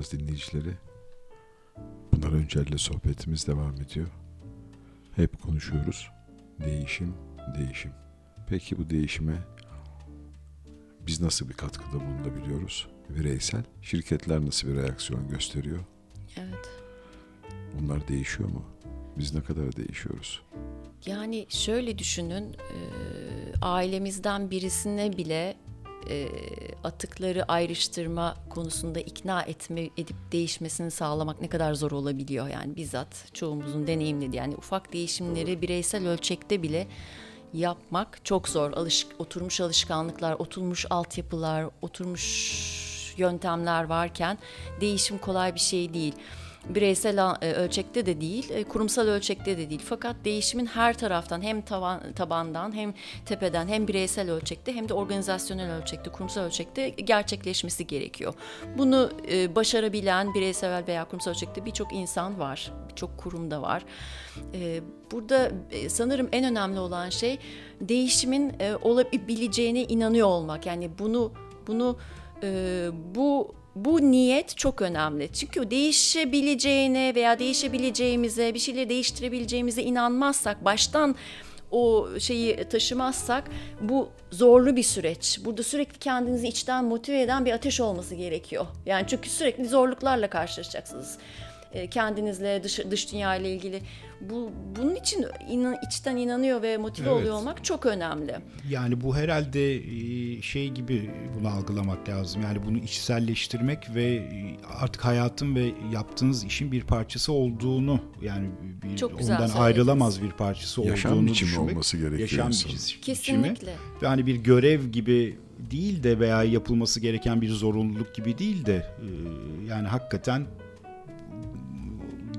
Laflayacağız dinleyicileri. Bunlar Öncel'le sohbetimiz devam ediyor. Hep konuşuyoruz. Değişim, değişim. Peki bu değişime biz nasıl bir katkıda bulunabiliyoruz? Bireysel. Şirketler nasıl bir reaksiyon gösteriyor? Evet. Bunlar değişiyor mu? Biz ne kadar değişiyoruz? Yani şöyle düşünün, e, ailemizden birisine bile e, atıkları ayrıştırma konusunda ikna etme edip değişmesini sağlamak ne kadar zor olabiliyor yani bizzat çoğumuzun deneyimlediği yani ufak değişimleri bireysel ölçekte bile yapmak çok zor. Alış, oturmuş alışkanlıklar, oturmuş altyapılar, oturmuş yöntemler varken değişim kolay bir şey değil. Bireysel e, ölçekte de değil, e, kurumsal ölçekte de değil. Fakat değişimin her taraftan hem tavan, tabandan hem tepeden hem bireysel ölçekte hem de organizasyonel ölçekte, kurumsal ölçekte gerçekleşmesi gerekiyor. Bunu e, başarabilen bireysel veya kurumsal ölçekte birçok insan var, birçok kurumda var. Burada sanırım en önemli olan şey değişimin olabileceğine inanıyor olmak. Yani bunu bunu bu bu niyet çok önemli. Çünkü değişebileceğine veya değişebileceğimize, bir şeyleri değiştirebileceğimize inanmazsak, baştan o şeyi taşımazsak bu zorlu bir süreç. Burada sürekli kendinizi içten motive eden bir ateş olması gerekiyor. Yani çünkü sürekli zorluklarla karşılaşacaksınız. E, Kendinizle, dış, dış dünya ile ilgili. Bu bunun için inan, içten inanıyor ve motive Evet. oluyor olmak çok önemli. Yani bu herhalde şey gibi bunu algılamak lazım. Yani bunu içselleştirmek ve artık hayatın ve yaptığınız işin bir parçası olduğunu yani bir, Çok güzel ondan söylediniz. ayrılamaz bir parçası Yaşam olduğunu biçimi düşünmek. olması gerekiyor Yaşam biçimi. Kesinlikle. Ve hani bir görev gibi değil de veya yapılması gereken bir zorunluluk gibi değil de yani hakikaten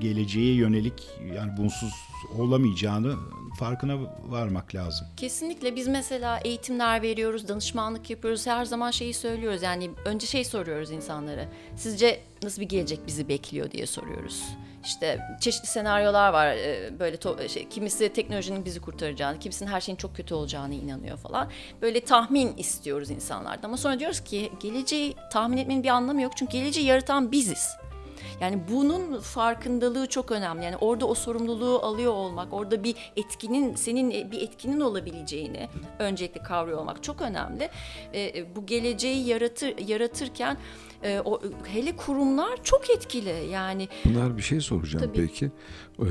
geleceğe yönelik yani bunsuz olamayacağını farkına varmak lazım. Kesinlikle biz mesela eğitimler veriyoruz, danışmanlık yapıyoruz. Her zaman şeyi söylüyoruz. Yani önce şey soruyoruz insanlara. Sizce nasıl bir gelecek bizi bekliyor diye soruyoruz. İşte çeşitli senaryolar var. Ee, Böyle to- şey, kimisi teknolojinin bizi kurtaracağını, kimisinin her şeyin çok kötü olacağını inanıyor falan. Böyle tahmin istiyoruz insanlardan. Ama sonra diyoruz ki geleceği tahmin etmenin bir anlamı yok. Çünkü geleceği yaratan biziz. Yani bunun farkındalığı çok önemli. Yani orada o sorumluluğu alıyor olmak, orada bir etkinin senin bir etkinin olabileceğini öncelikle kavruyor olmak çok önemli. Ee, bu geleceği yaratır yaratırken e, o hele kurumlar çok etkili. Yani Bunlar bir şey soracağım Tabii. peki. Ee,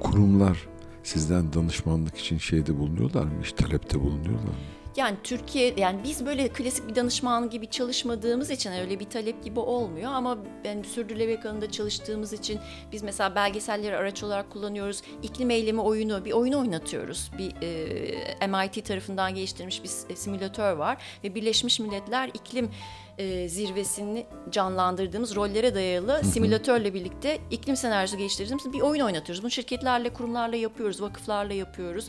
kurumlar sizden danışmanlık için şeyde bulunuyorlar mı? Hiç talepte bulunuyorlar mı? Yani Türkiye yani biz böyle klasik bir danışman gibi çalışmadığımız için öyle bir talep gibi olmuyor ama ben sürdürülebilir alanında çalıştığımız için biz mesela belgeselleri araç olarak kullanıyoruz. İklim eylemi oyunu bir oyun oynatıyoruz. Bir e, MIT tarafından geliştirilmiş bir simülatör var ve Birleşmiş Milletler iklim e, zirvesini canlandırdığımız rollere dayalı simülatörle birlikte iklim senaryosu geliştirdiğimiz bir oyun oynatıyoruz. Bunu şirketlerle, kurumlarla yapıyoruz, vakıflarla yapıyoruz.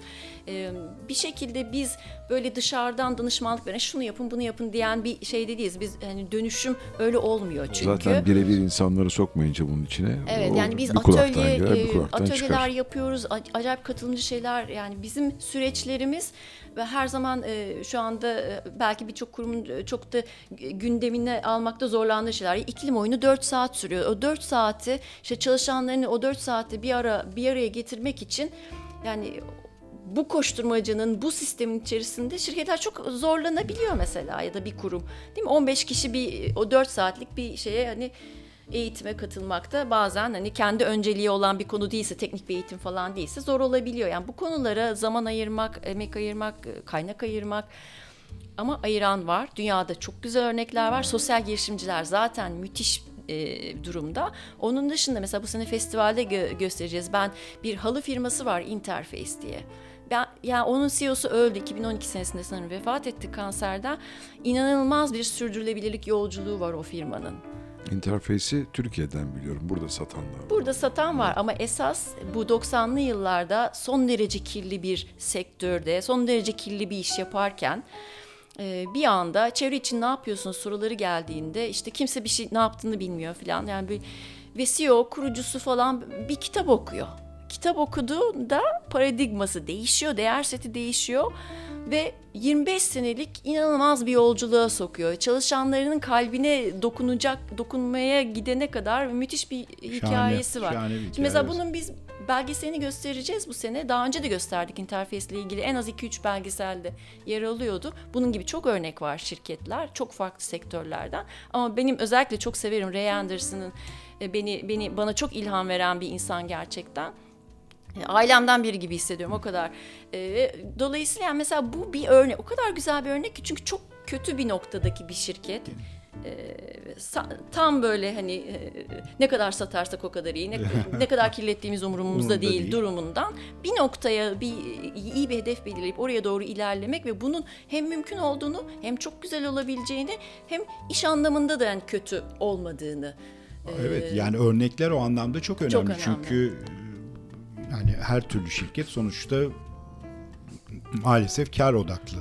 E, bir şekilde biz böyle dışarıdan danışmanlık veren şunu yapın bunu yapın diyen bir şey de değiliz. Biz hani dönüşüm öyle olmuyor çünkü. Zaten birebir insanları sokmayınca bunun içine Evet o yani biz atölye girer, e, atölyeler çıkar. yapıyoruz. Acayip katılımcı şeyler yani bizim süreçlerimiz her zaman e, şu anda e, belki birçok kurumun e, çok da gündemine almakta zorlandığı şeyler. İklim oyunu 4 saat sürüyor. O 4 saati işte çalışanlarını o 4 saati bir ara bir araya getirmek için yani bu koşturmacanın, bu sistemin içerisinde şirketler çok zorlanabiliyor mesela ya da bir kurum. Değil mi? 15 kişi bir o 4 saatlik bir şeye hani eğitime katılmakta bazen hani kendi önceliği olan bir konu değilse, teknik bir eğitim falan değilse zor olabiliyor. Yani bu konulara zaman ayırmak, emek ayırmak, kaynak ayırmak ama ayıran var. Dünyada çok güzel örnekler var. Sosyal girişimciler zaten müthiş e, durumda. Onun dışında mesela bu sene festivalde gö- göstereceğiz. Ben bir halı firması var Interface diye. Ben, yani onun CEO'su öldü 2012 senesinde sanırım vefat etti kanserden. İnanılmaz bir sürdürülebilirlik yolculuğu var o firmanın. Interface'i Türkiye'den biliyorum. Burada satanlar var. Burada satan var ama esas bu 90'lı yıllarda son derece kirli bir sektörde, son derece kirli bir iş yaparken e, bir anda çevre için ne yapıyorsunuz soruları geldiğinde işte kimse bir şey ne yaptığını bilmiyor falan. Yani bir ve CEO kurucusu falan bir kitap okuyor. Kitap okuduğunda paradigması değişiyor, değer seti değişiyor ve 25 senelik inanılmaz bir yolculuğa sokuyor. Çalışanlarının kalbine dokunacak, dokunmaya gidene kadar müthiş bir hikayesi var. şahane bir Şimdi hikaye, mesela bunun biz belgeselini göstereceğiz bu sene. Daha önce de gösterdik Interface ile ilgili en az 2-3 belgeselde yer alıyordu. Bunun gibi çok örnek var şirketler, çok farklı sektörlerden. Ama benim özellikle çok severim Ray Anderson'ın e, beni beni bana çok ilham veren bir insan gerçekten. E, Ailemden biri gibi hissediyorum o kadar. E, dolayısıyla yani mesela bu bir örnek, o kadar güzel bir örnek ki çünkü çok kötü bir noktadaki bir şirket. e, sa- tam böyle hani e, ne kadar satarsak o kadar iyi, ne, ne kadar kirlettiğimiz umurumuzda değil, değil. durumundan bir noktaya bir iyi bir hedef belirleyip oraya doğru ilerlemek ve bunun hem mümkün olduğunu hem çok güzel olabileceğini hem iş anlamında da yani kötü olmadığını Evet yani örnekler o anlamda çok önemli. Çok önemli. Çünkü e, yani her türlü şirket sonuçta maalesef kar odaklı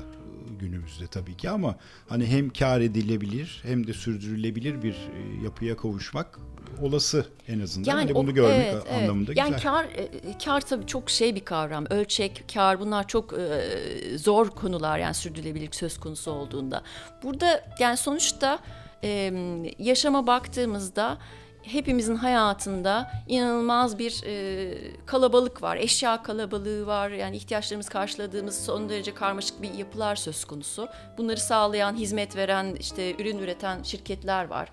günümüzde tabii ki ama hani hem kar edilebilir hem de sürdürülebilir bir e, yapıya kavuşmak olası en azından. hani bunu o- görmek evet, evet. anlamında yani güzel. kar e, kar tabii çok şey bir kavram. Ölçek, kar bunlar çok e, zor konular yani sürdürülebilirlik söz konusu olduğunda. Burada yani sonuçta e, yaşama baktığımızda hepimizin hayatında inanılmaz bir e, kalabalık var. Eşya kalabalığı var. Yani ihtiyaçlarımızı karşıladığımız son derece karmaşık bir yapılar söz konusu. Bunları sağlayan, hizmet veren, işte ürün üreten şirketler var.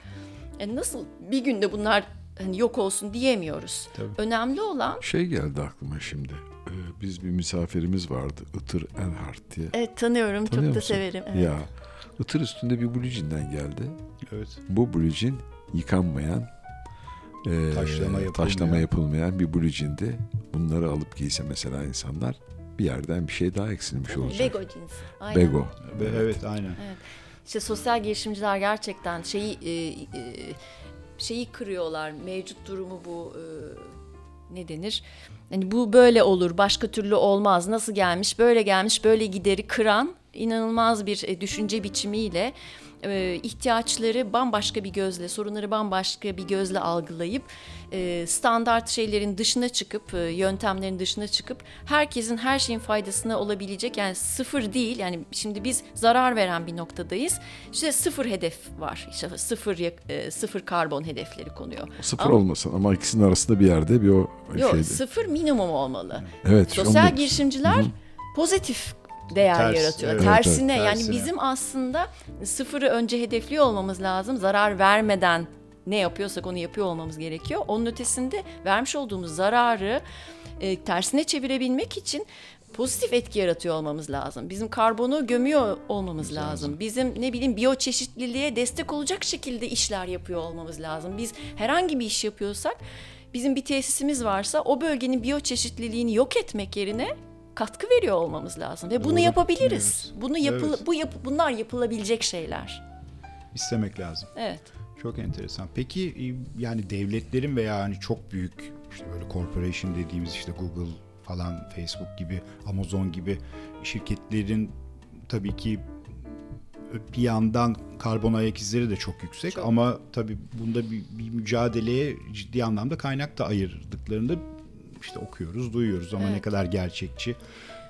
E nasıl bir günde bunlar hani yok olsun diyemiyoruz. Tabii. Önemli olan Şey geldi aklıma şimdi. Ee, biz bir misafirimiz vardı. Itır Enhart diye. evet tanıyorum Tanıyor çok da musun? severim. Evet. Ya Itır üstünde bir blue jean'den geldi. Evet. Bu blue jean yıkanmayan e, Taşlama yapılmayan. taşlama yapılmayan bir blue jean'di. Bunları alıp giyse mesela insanlar bir yerden bir şey daha eksilmiş olacak. Bego cinsi. Aynen. Bego. Ve Evet aynen. İşte sosyal girişimciler gerçekten şeyi e, e, şeyi kırıyorlar. Mevcut durumu bu e, ne denir? Hani bu böyle olur, başka türlü olmaz. Nasıl gelmiş, böyle gelmiş, böyle gideri kıran inanılmaz bir e, düşünce biçimiyle e, ihtiyaçları bambaşka bir gözle, sorunları bambaşka bir gözle algılayıp e, standart şeylerin dışına çıkıp, e, yöntemlerin dışına çıkıp herkesin her şeyin faydasına olabilecek yani sıfır değil yani şimdi biz zarar veren bir noktadayız. İşte sıfır hedef var. İşte sıfır e, sıfır karbon hedefleri konuyor. Sıfır Ama- olmasın ama ikisinin arasında bir yerde bir o Yok şeydi. sıfır minimum olmalı. Evet. Sosyal girişimciler pozitif değer Ters, yaratıyor. evet. Tersine Evet, yani tersine. bizim aslında sıfırı önce hedefliyor olmamız lazım. Zarar vermeden ne yapıyorsak onu yapıyor olmamız gerekiyor. Onun ötesinde vermiş olduğumuz zararı e, tersine çevirebilmek için pozitif etki yaratıyor olmamız lazım. Bizim karbonu gömüyor olmamız lazım. Bizim ne bileyim biyoçeşitliliğe destek olacak şekilde işler yapıyor olmamız lazım. Biz herhangi bir iş yapıyorsak bizim bir tesisimiz varsa o bölgenin biyoçeşitliliğini yok etmek yerine katkı veriyor olmamız lazım ve bunu Doğru. yapabiliriz. Bunu yapıl Evet. bu yap bunlar yapılabilecek şeyler. İstemek lazım. Evet. Çok enteresan. Peki e, yani devletlerin veya hani çok büyük işte böyle corporation dediğimiz işte Google falan Facebook gibi Amazon gibi şirketlerin tabii ki bir yandan karbon ayak izleri de çok yüksek Çok. ama tabii bunda bir, bir mücadeleye ciddi anlamda kaynak da ayırdıklarını da işte okuyoruz, duyuyoruz ama ne Evet. kadar gerçekçi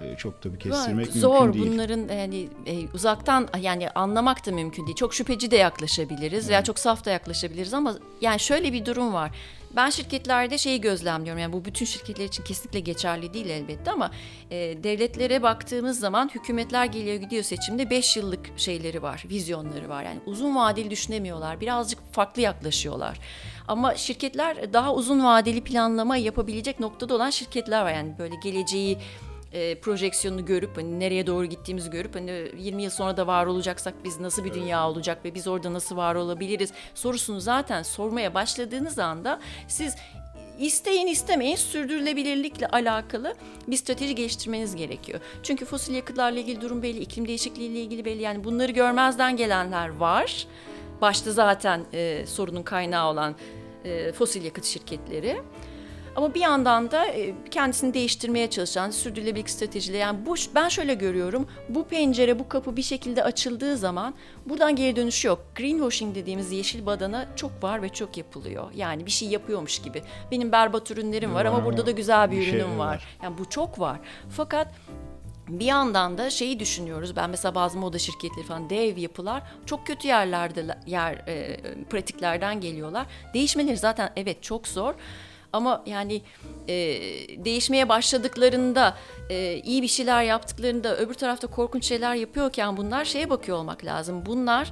e, çok tabii kestirmek Zor mümkün değil. bunların yani e, uzaktan yani anlamak da mümkün değil. Çok şüpheci de yaklaşabiliriz veya çok saf da yaklaşabiliriz ama yani şöyle bir durum var. Ben şirketlerde şeyi gözlemliyorum yani bu bütün şirketler için kesinlikle geçerli değil elbette ama e, devletlere baktığımız zaman hükümetler geliyor gidiyor seçimde 5 yıllık şeyleri var, vizyonları var. Yani uzun vadeli düşünemiyorlar, birazcık farklı yaklaşıyorlar. Ama şirketler daha uzun vadeli planlama yapabilecek noktada olan şirketler var. Yani böyle geleceği e, projeksiyonunu görüp hani nereye doğru gittiğimizi görüp hani 20 yıl sonra da var olacaksak biz nasıl bir dünya olacak ve biz orada nasıl var olabiliriz sorusunu zaten sormaya başladığınız anda siz isteyin istemeyin sürdürülebilirlikle alakalı bir strateji geliştirmeniz gerekiyor. Çünkü fosil yakıtlarla ilgili durum belli, iklim değişikliğiyle ilgili belli. Yani bunları görmezden gelenler var. Başta zaten e, sorunun kaynağı olan e, fosil yakıt şirketleri. Ama bir yandan da e, kendisini değiştirmeye çalışan sürdürülebilirlik stratejileri yani bu ben şöyle görüyorum. Bu pencere, bu kapı bir şekilde açıldığı zaman buradan geri dönüş yok. Greenwashing dediğimiz yeşil badana çok var ve çok yapılıyor. Yani bir şey yapıyormuş gibi. Benim berbat ürünlerim var ama Var burada ama da güzel bir bir şey ürünüm var. var. Yani bu çok var. Fakat bir yandan da şeyi düşünüyoruz. Ben mesela bazı moda şirketleri falan dev yapılar çok kötü yerlerde yer e, pratiklerden geliyorlar. Değişmeleri zaten evet çok zor. Ama yani e, değişmeye başladıklarında e, iyi bir şeyler yaptıklarında öbür tarafta korkunç şeyler yapıyorken bunlar şeye bakıyor olmak lazım. Bunlar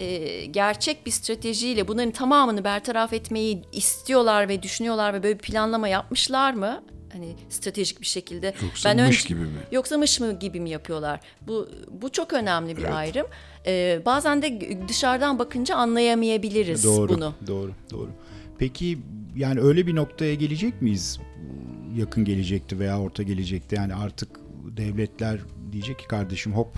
e, gerçek bir stratejiyle bunların tamamını bertaraf etmeyi istiyorlar ve düşünüyorlar ve böyle bir planlama yapmışlar mı? Hani stratejik bir şekilde Yoksa ben mış önce- gibi mi? Yoksa mış mı gibi mi yapıyorlar? Bu bu çok önemli bir Evet. ayrım. Ee, bazen de dışarıdan bakınca anlayamayabiliriz Doğru, bunu. doğru, doğru. Peki yani öyle bir noktaya gelecek miyiz yakın gelecekte veya orta gelecekte? Yani artık devletler diyecek ki kardeşim hop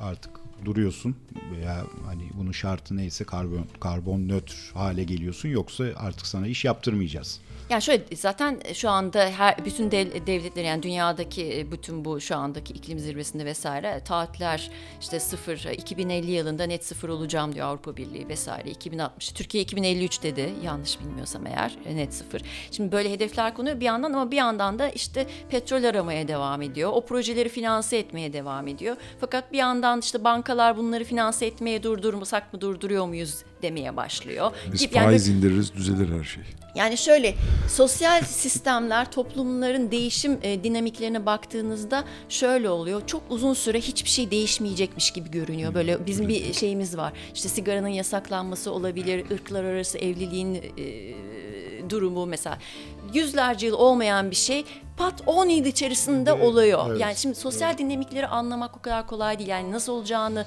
artık duruyorsun veya hani bunun şartı neyse karbon karbon nötr hale geliyorsun yoksa artık sana iş yaptırmayacağız. Yani şöyle zaten şu anda her bütün dev- devletler yani dünyadaki e, bütün bu şu andaki iklim zirvesinde vesaire taahhütler işte sıfır e, 2050 yılında net sıfır olacağım diyor Avrupa Birliği vesaire 2060 Türkiye 2053 dedi yanlış bilmiyorsam eğer e, net sıfır. Şimdi böyle hedefler konuyor bir yandan ama bir yandan da işte petrol aramaya devam ediyor. O projeleri finanse etmeye devam ediyor. Fakat bir yandan işte bankalar bunları finanse etmeye durdurmasak mı durduruyor muyuz demeye başlıyor. Biz yani faiz indiririz düzelir her şey. yani şöyle sosyal sistemler toplumların değişim e, dinamiklerine baktığınızda şöyle oluyor. Çok uzun süre hiçbir şey değişmeyecekmiş gibi görünüyor. Böyle bizim bir şeyimiz var. İşte sigaranın yasaklanması olabilir, ırklar arası evliliğin e, durumu mesela. Yüzlerce yıl olmayan bir şey pat 10 yıl içerisinde oluyor. evet, yani şimdi sosyal dinamikleri anlamak o kadar kolay değil. Yani nasıl olacağını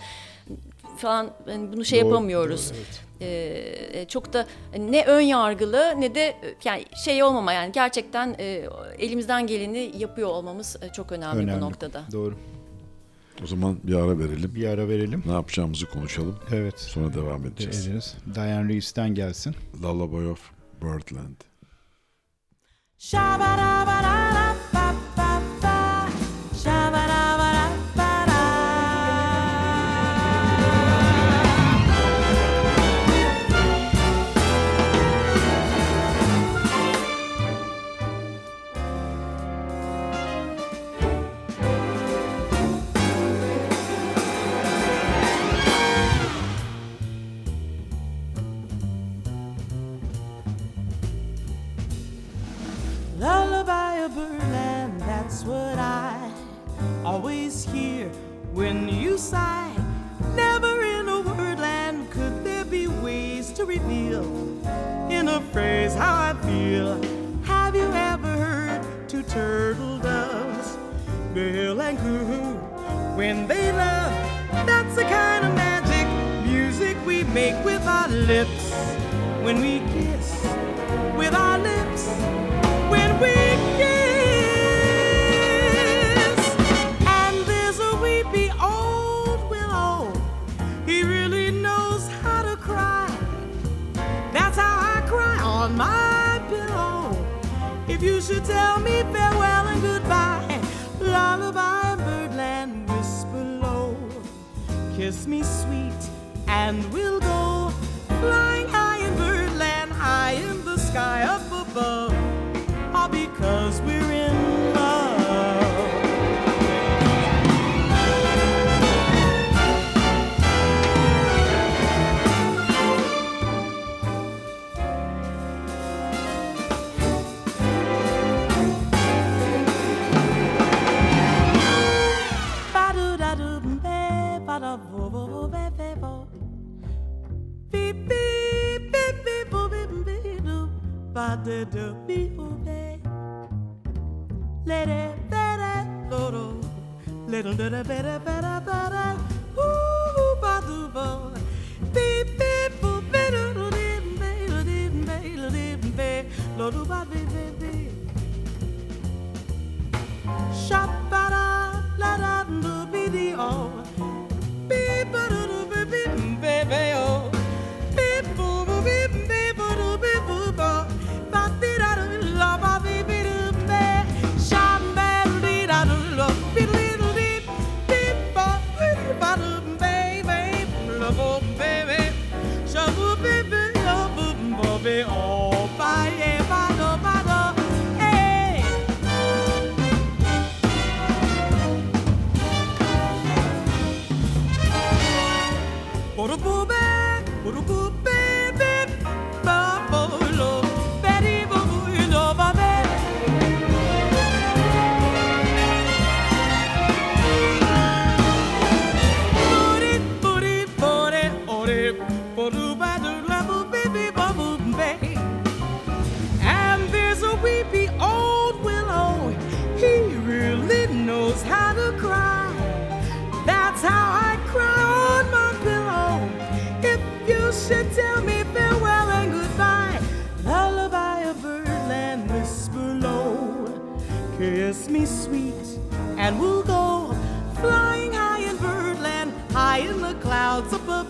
falan yani bunu şey Doğru, yapamıyoruz. doğru, evet. Ee, çok da ne ön yargılı ne de e, yani şey olmama yani gerçekten e, elimizden geleni yapıyor olmamız e, çok önemli, Önemli. bu noktada. Doğru. O zaman bir ara verelim. Bir ara verelim. Ne yapacağımızı konuşalım. Evet. Sonra devam edeceğiz. Ederiz. Diane Reeves'ten gelsin. Lullaby of Birdland. Shabba-dabba-da-da-ba-ba-ba. When you sigh. Never in a wordland could there be ways to reveal in a phrase how I feel. Have you ever heard two turtle doves bill and coo when they love? That's the kind of magic music we make with our lips when we kiss with our lips when we Kiss me sweet and we'll go flying high in birdland, high in the sky up above. All because we're de de mi ube. Le de bere loro le de de bere bere bere ooh ba du bo beep beep bo bere lo de be lo de be lo de be lo du ba be be be shabara la da do be di oh beep ba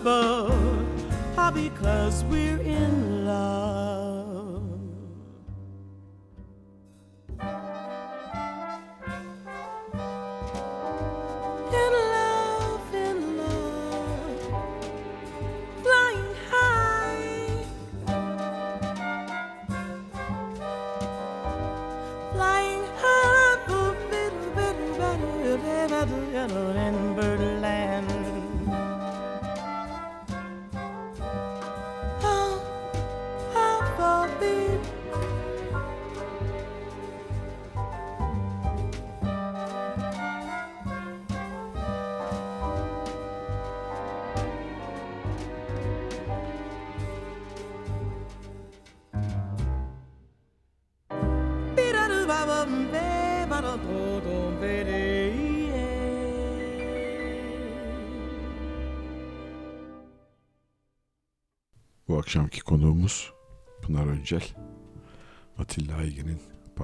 above.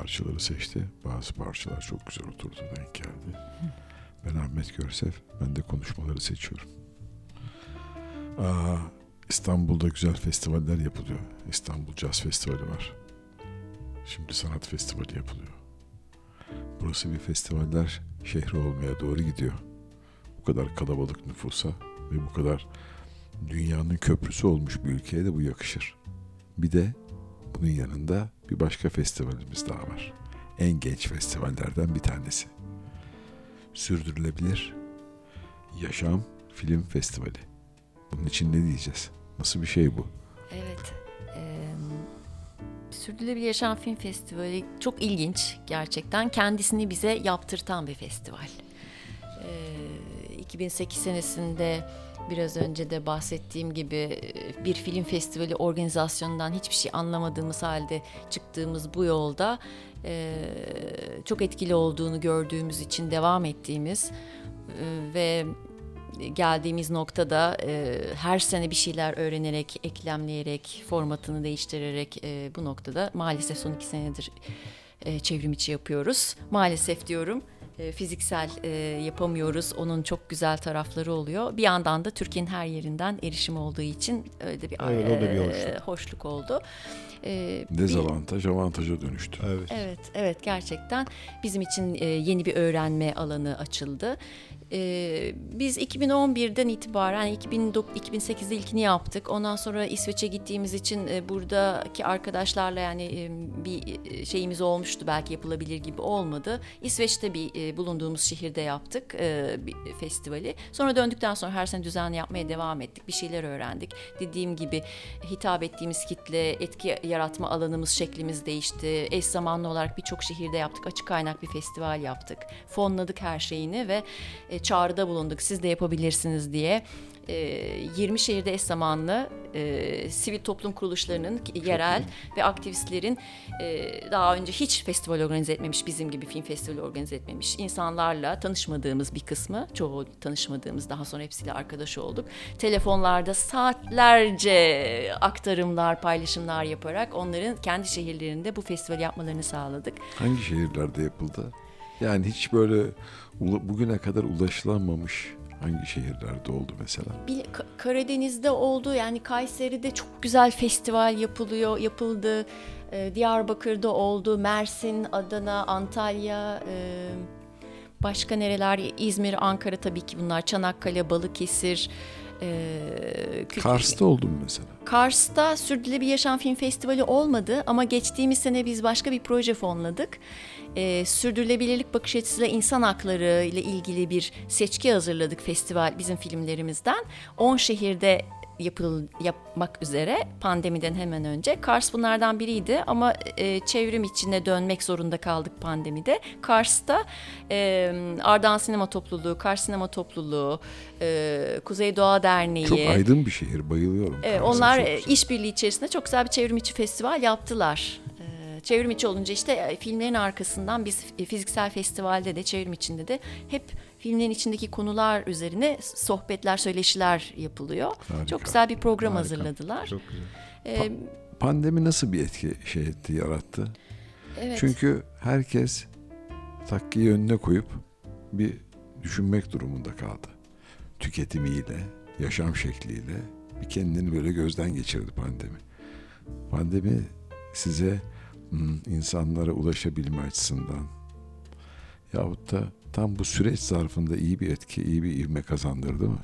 Parçaları seçti. Bazı parçalar çok güzel oturdu denk geldi. Ben Ahmet Görsev. Ben de konuşmaları seçiyorum. Aa, İstanbul'da güzel festivaller yapılıyor. İstanbul Jazz Festivali var. Şimdi Sanat Festivali yapılıyor. Burası bir festivaller şehri olmaya doğru gidiyor. Bu kadar kalabalık nüfusa ve bu kadar dünyanın köprüsü olmuş bir ülkeye de bu yakışır. Bir de bunun yanında bir başka festivalimiz daha var. En genç festivallerden bir tanesi. Sürdürülebilir Yaşam Film Festivali. Bunun için ne diyeceğiz? Nasıl bir şey bu? Evet. eee, Sürdürülebilir Yaşam Film Festivali çok ilginç gerçekten. Kendisini bize yaptırtan bir festival. Eee, 2008 senesinde biraz önce de bahsettiğim gibi e, bir film festivali organizasyonundan hiçbir şey anlamadığımız halde çıktığımız bu yolda e, çok etkili olduğunu gördüğümüz için devam ettiğimiz e, ve geldiğimiz noktada e, her sene bir şeyler öğrenerek, eklemleyerek, formatını değiştirerek e, bu noktada maalesef son iki senedir e, çevrim içi yapıyoruz. Maalesef diyorum fiziksel e, yapamıyoruz. Onun çok güzel tarafları oluyor. Bir yandan da Türkiye'nin her yerinden erişim olduğu için öyle de bir, Evet, o da bir e, hoşluk. hoşluk oldu. E, bir- Dezavantaj avantaja dönüştü. Evet. Evet, evet gerçekten bizim için e, yeni bir öğrenme alanı açıldı. E, biz 2011'den itibaren 2009 2008'de ilkini yaptık. Ondan sonra İsveç'e gittiğimiz için e, buradaki arkadaşlarla yani e, bir e, şeyimiz olmuştu belki yapılabilir gibi olmadı. İsveç'te bir e, bulunduğumuz şehirde yaptık e, bir festivali. Sonra döndükten sonra her sene düzenli yapmaya devam ettik. Bir şeyler öğrendik. Dediğim gibi hitap ettiğimiz kitle, etki yaratma alanımız, şeklimiz değişti. Eş zamanlı olarak birçok şehirde yaptık. Açık kaynak bir festival yaptık. Fonladık her şeyini ve e, çağrıda bulunduk. Siz de yapabilirsiniz diye. E, 20 şehirde eş zamanlı e, sivil toplum kuruluşlarının, yerel ve aktivistlerin e, daha önce hiç festival organize etmemiş, bizim gibi film festivali organize etmemiş insanlarla tanışmadığımız bir kısmı, çoğu tanışmadığımız daha sonra hepsiyle arkadaş olduk. Telefonlarda saatlerce aktarımlar, paylaşımlar yaparak onların kendi şehirlerinde bu festivali yapmalarını sağladık. Hangi şehirlerde yapıldı? Yani hiç böyle bugüne kadar ulaşılamamış hangi şehirlerde oldu mesela? Ka- Karadeniz'de oldu yani Kayseri'de çok güzel festival yapılıyor, yapıldı. Ee, Diyarbakır'da oldu, Mersin, Adana, Antalya, e, başka nereler? İzmir, Ankara tabii ki bunlar. Çanakkale, Balıkesir. e, Kars'ta oldu mu mesela? Kars'ta Sürdürülebilir Yaşam Film Festivali olmadı ama geçtiğimiz sene biz başka bir proje fonladık. Ee, sürdürülebilirlik bakış açısıyla insan hakları ile ilgili bir seçki hazırladık festival bizim filmlerimizden. 10 şehirde yapıl, yapmak üzere pandemiden hemen önce. Kars bunlardan biriydi ama e, çevrim içine dönmek zorunda kaldık pandemide. Kars'ta e, Ardahan Sinema Topluluğu, Kars Sinema Topluluğu, e, Kuzey Doğa Derneği. Çok aydın bir şehir, bayılıyorum. Kars'a onlar e, işbirliği içerisinde çok güzel bir çevrim içi festival yaptılar. Çevrim içi olunca işte e, filmlerin arkasından biz fiziksel festivalde de çevrim içinde de hep filmlerin içindeki konular üzerine sohbetler, söyleşiler yapılıyor. Harika, Çok güzel bir program harika. hazırladılar. Çok güzel. E, Pandemi nasıl bir etki şey etti, yarattı? evet. Çünkü herkes takkiyi önüne koyup bir düşünmek durumunda kaldı. Tüketimiyle, yaşam şekliyle bir kendini böyle gözden geçirdi pandemi. Pandemi size insanlara ulaşabilme açısından yahut da tam bu süreç zarfında iyi bir etki, iyi bir ivme kazandırdı mı?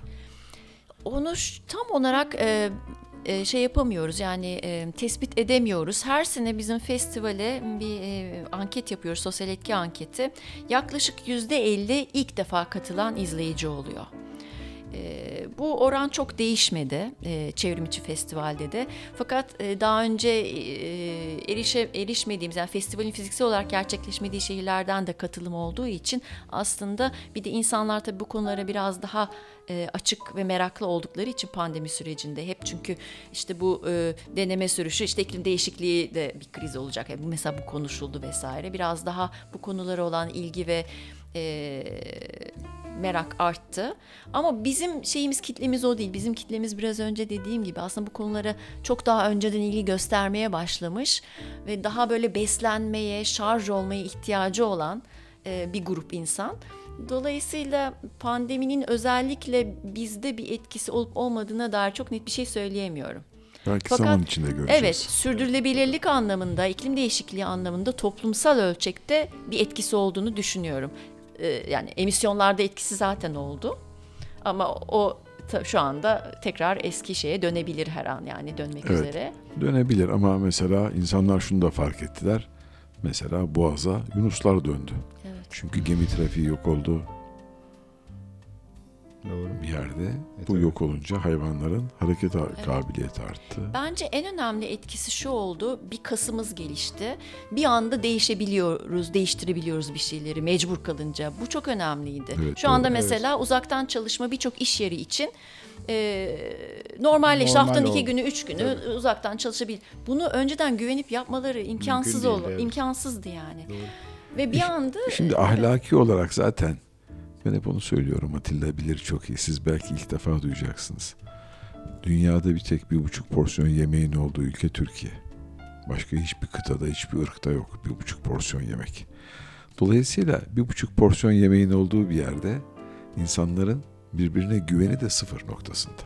Onu tam olarak e, e, şey yapamıyoruz yani e, tespit edemiyoruz. Her sene bizim festivale bir e, anket yapıyoruz, sosyal etki anketi. Yaklaşık yüzde 50 ilk defa katılan izleyici oluyor. Bu oran çok değişmedi çevrimiçi festivalde de. Fakat daha önce e, erişe, erişmediğimiz yani festivalin fiziksel olarak gerçekleşmediği şehirlerden de katılım olduğu için aslında bir de insanlar tabii bu konulara biraz daha açık ve meraklı oldukları için pandemi sürecinde hep çünkü işte bu deneme sürüşü işte iklim değişikliği de bir kriz olacak. Yani mesela bu konuşuldu vesaire. Biraz daha bu konulara olan ilgi ve e, merak arttı. Ama bizim şeyimiz kitlemiz o değil. Bizim kitlemiz biraz önce dediğim gibi aslında bu konulara çok daha önceden ilgi göstermeye başlamış ve daha böyle beslenmeye, şarj olmaya ihtiyacı olan e, bir grup insan. Dolayısıyla pandeminin özellikle bizde bir etkisi olup olmadığına dair çok net bir şey söyleyemiyorum. Belki Fakat- zaman içinde göreceğiz. Evet, sürdürülebilirlik anlamında, iklim değişikliği anlamında toplumsal ölçekte bir etkisi olduğunu düşünüyorum. Ee, yani emisyonlarda etkisi zaten oldu. Ama o şu anda tekrar eski şeye dönebilir her an yani dönmek Evet. üzere. Dönebilir ama mesela insanlar şunu da fark ettiler. Mesela Boğaz'a Yunuslar döndü. Evet. Çünkü gemi trafiği yok oldu Doğru. bir yerde. Bu tabii. yok olunca hayvanların hareket kabiliyeti arttı. Bence en önemli etkisi şu oldu. Bir kasımız gelişti. Bir anda değişebiliyoruz, değiştirebiliyoruz bir şeyleri mecbur kalınca. Bu çok önemliydi. Evet, Şu anda doğru, mesela uzaktan çalışma birçok iş yeri için e, normalleşti. Normal Haftanın iki günü, üç günü uzaktan çalışabilir. Bunu önceden güvenip yapmaları imkansız oldu. evet. İmkansızdı yani. Ve bir anda Şimdi ahlaki olarak zaten ben hep onu söylüyorum Atilla bilir çok iyi. Siz belki ilk defa duyacaksınız. Dünyada bir tek bir buçuk porsiyon yemeğin olduğu ülke Türkiye. Başka hiçbir kıtada, hiçbir ırkta yok bir buçuk porsiyon yemek. Dolayısıyla bir buçuk porsiyon yemeğin olduğu bir yerde insanların birbirine güveni de sıfır noktasında.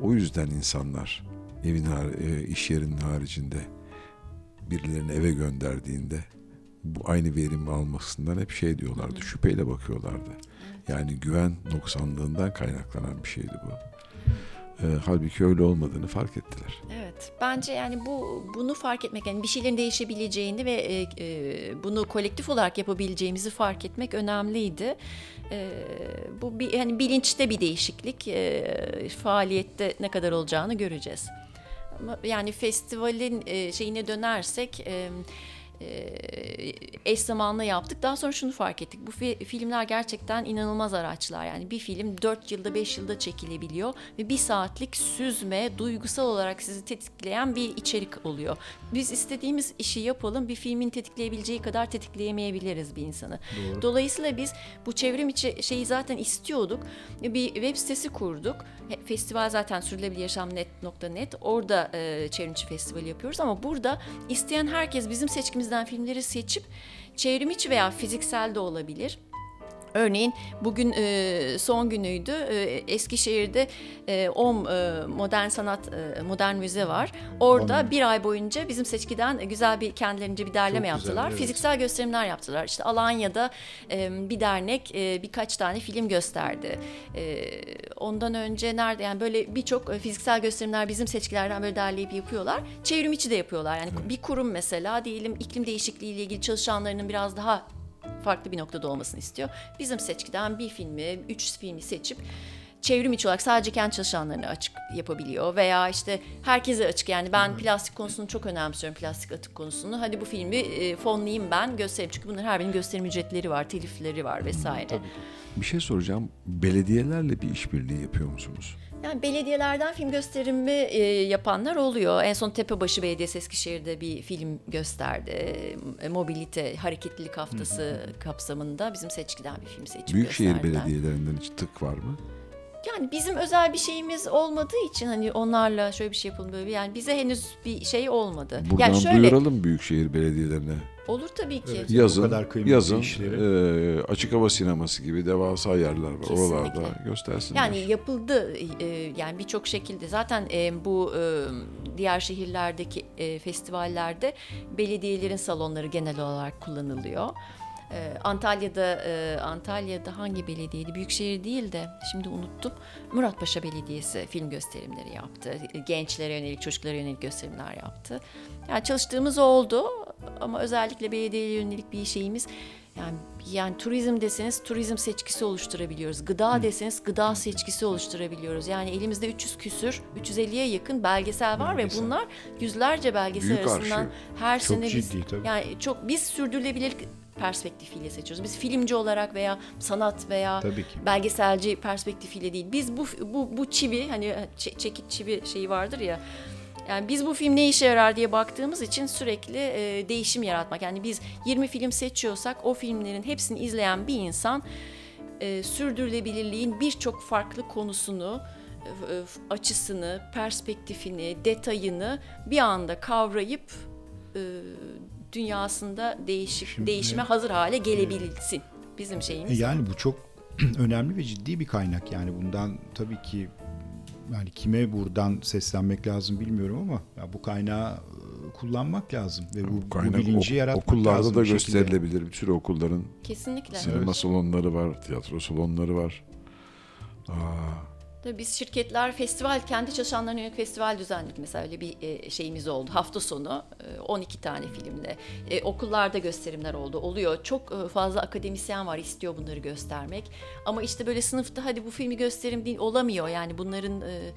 O yüzden insanlar evin e, iş yerinin haricinde birilerini eve gönderdiğinde bu aynı verimi almasından hep şey diyorlardı, şüpheyle bakıyorlardı. Yani güven noksanlığından kaynaklanan bir şeydi bu. Ee, halbuki öyle olmadığını fark ettiler. Evet, bence yani bu bunu fark etmek yani bir şeylerin değişebileceğini ve e, e, bunu kolektif olarak yapabileceğimizi fark etmek önemliydi. E, bu bir yani bilinçte bir değişiklik, e, faaliyette ne kadar olacağını göreceğiz. Ama yani festivalin e, şeyine dönersek. E, e, eş zamanlı yaptık. Daha sonra şunu fark ettik. Bu fi- filmler gerçekten inanılmaz araçlar. Yani bir film 4 yılda 5 yılda çekilebiliyor ve bir saatlik süzme, duygusal olarak sizi tetikleyen bir içerik oluyor. Biz istediğimiz işi yapalım. Bir filmin tetikleyebileceği kadar tetikleyemeyebiliriz bir insanı. Dolayısıyla biz bu çevrim içi şeyi zaten istiyorduk. Bir web sitesi kurduk. Festival zaten sürdürülebiliryaşamnet.net. Orada e, çevrim içi festivali yapıyoruz ama burada isteyen herkes bizim seçkimizden filmleri seçip çevrim içi veya fiziksel de olabilir. Örneğin bugün e, son günüydü. E, Eskişehir'de e, OM e, Modern Sanat e, Modern Müze var. Orada bir ay boyunca bizim seçkiden güzel bir kendilerince bir derleme Çok güzel, yaptılar. evet. Fiziksel gösterimler yaptılar. İşte Alanya'da e, bir dernek e, birkaç tane film gösterdi. E, ondan önce nerede yani böyle birçok e, fiziksel gösterimler bizim seçkilerden böyle derleyip yapıyorlar. Çevrim içi de yapıyorlar. Yani bir kurum mesela diyelim iklim değişikliği ile ilgili çalışanlarının biraz daha farklı bir noktada olmasını istiyor. Bizim seçkiden bir filmi, üç filmi seçip çevrim içi olarak sadece kendi çalışanlarına açık yapabiliyor veya işte herkese açık yani ben plastik konusunu çok önemsiyorum plastik atık konusunu hadi bu filmi e, fonlayayım ben göstereyim çünkü bunların her birinin gösterim ücretleri var telifleri var vesaire. Bir şey soracağım. Belediyelerle bir işbirliği yapıyor musunuz? Yani belediyelerden film gösterimi e, yapanlar oluyor. En son Tepebaşı Belediyesi Eskişehir'de bir film gösterdi. E, mobilite, hareketlilik haftası kapsamında bizim seçkiden bir film seçip Büyükşehir gösterdiler. belediyelerinden hiç tık var mı? Yani bizim özel bir şeyimiz olmadığı için hani onlarla şöyle bir şey yapalım böyle bir yani bize henüz bir şey olmadı. Buradan yani şöyle duyuralım büyükşehir belediyelerine. olur tabii ki. Evet. Yazın, kadar kıymetli yazın işleri. e, açık hava sineması gibi devasa yerler var. Kesinlikle. Oralarda göstersinler. Yani yapıldı e, yani birçok şekilde zaten e, bu e, diğer şehirlerdeki e, festivallerde belediyelerin salonları genel olarak kullanılıyor. E, Antalya'da e, Antalya'da hangi belediyeydi? Büyükşehir değil de şimdi unuttum. Muratpaşa Belediyesi film gösterimleri yaptı. Gençlere yönelik, çocuklara yönelik gösterimler yaptı. Yani çalıştığımız oldu ama özellikle belediyeye yönelik bir şeyimiz yani yani turizm deseniz turizm seçkisi oluşturabiliyoruz. Gıda deseniz gıda seçkisi oluşturabiliyoruz. Yani elimizde 300 küsür, 350'ye yakın belgesel var Belgesel. ve bunlar yüzlerce belgesel Büyük arasından arşiv. her Çok sene biz ciddi tabii. yani çok biz sürdürülebilir perspektifiyle seçiyoruz. Biz filmci olarak veya sanat veya belgeselci perspektifiyle değil. Biz bu bu bu çivi hani ç- çekit çivi şeyi vardır ya. Yani biz bu film ne işe yarar diye baktığımız için sürekli e, değişim yaratmak. Yani biz 20 film seçiyorsak o filmlerin hepsini izleyen bir insan e, sürdürülebilirliğin birçok farklı konusunu, e, e, açısını, perspektifini, detayını bir anda kavrayıp e, dünyasında değişik Şimdi- değişime hazır hale gelebilsin. Bizim E şeyimiz. Yani bu çok [clears throat] önemli ve ciddi bir kaynak. Yani bundan tabii ki yani kime buradan seslenmek lazım bilmiyorum ama ya bu kaynağı e, kullanmak lazım ve bu, Bu bu kaynak bilinci ok- yaratmak okullarda lazım da bir şekilde. gösterilebilir. Bir sürü okulların Kesinlikle. sinema Evet. salonları var, tiyatro salonları var. Aa, Tabii biz şirketler festival kendi çalışanlarına yönelik festival düzenledik. Mesela öyle bir e, şeyimiz oldu hafta sonu. E, 12 tane filmle E, okullarda gösterimler oldu. Oluyor. Çok e, fazla akademisyen var istiyor bunları göstermek. Ama işte böyle sınıfta hadi bu filmi gösterim değil olamıyor. Yani bunların e,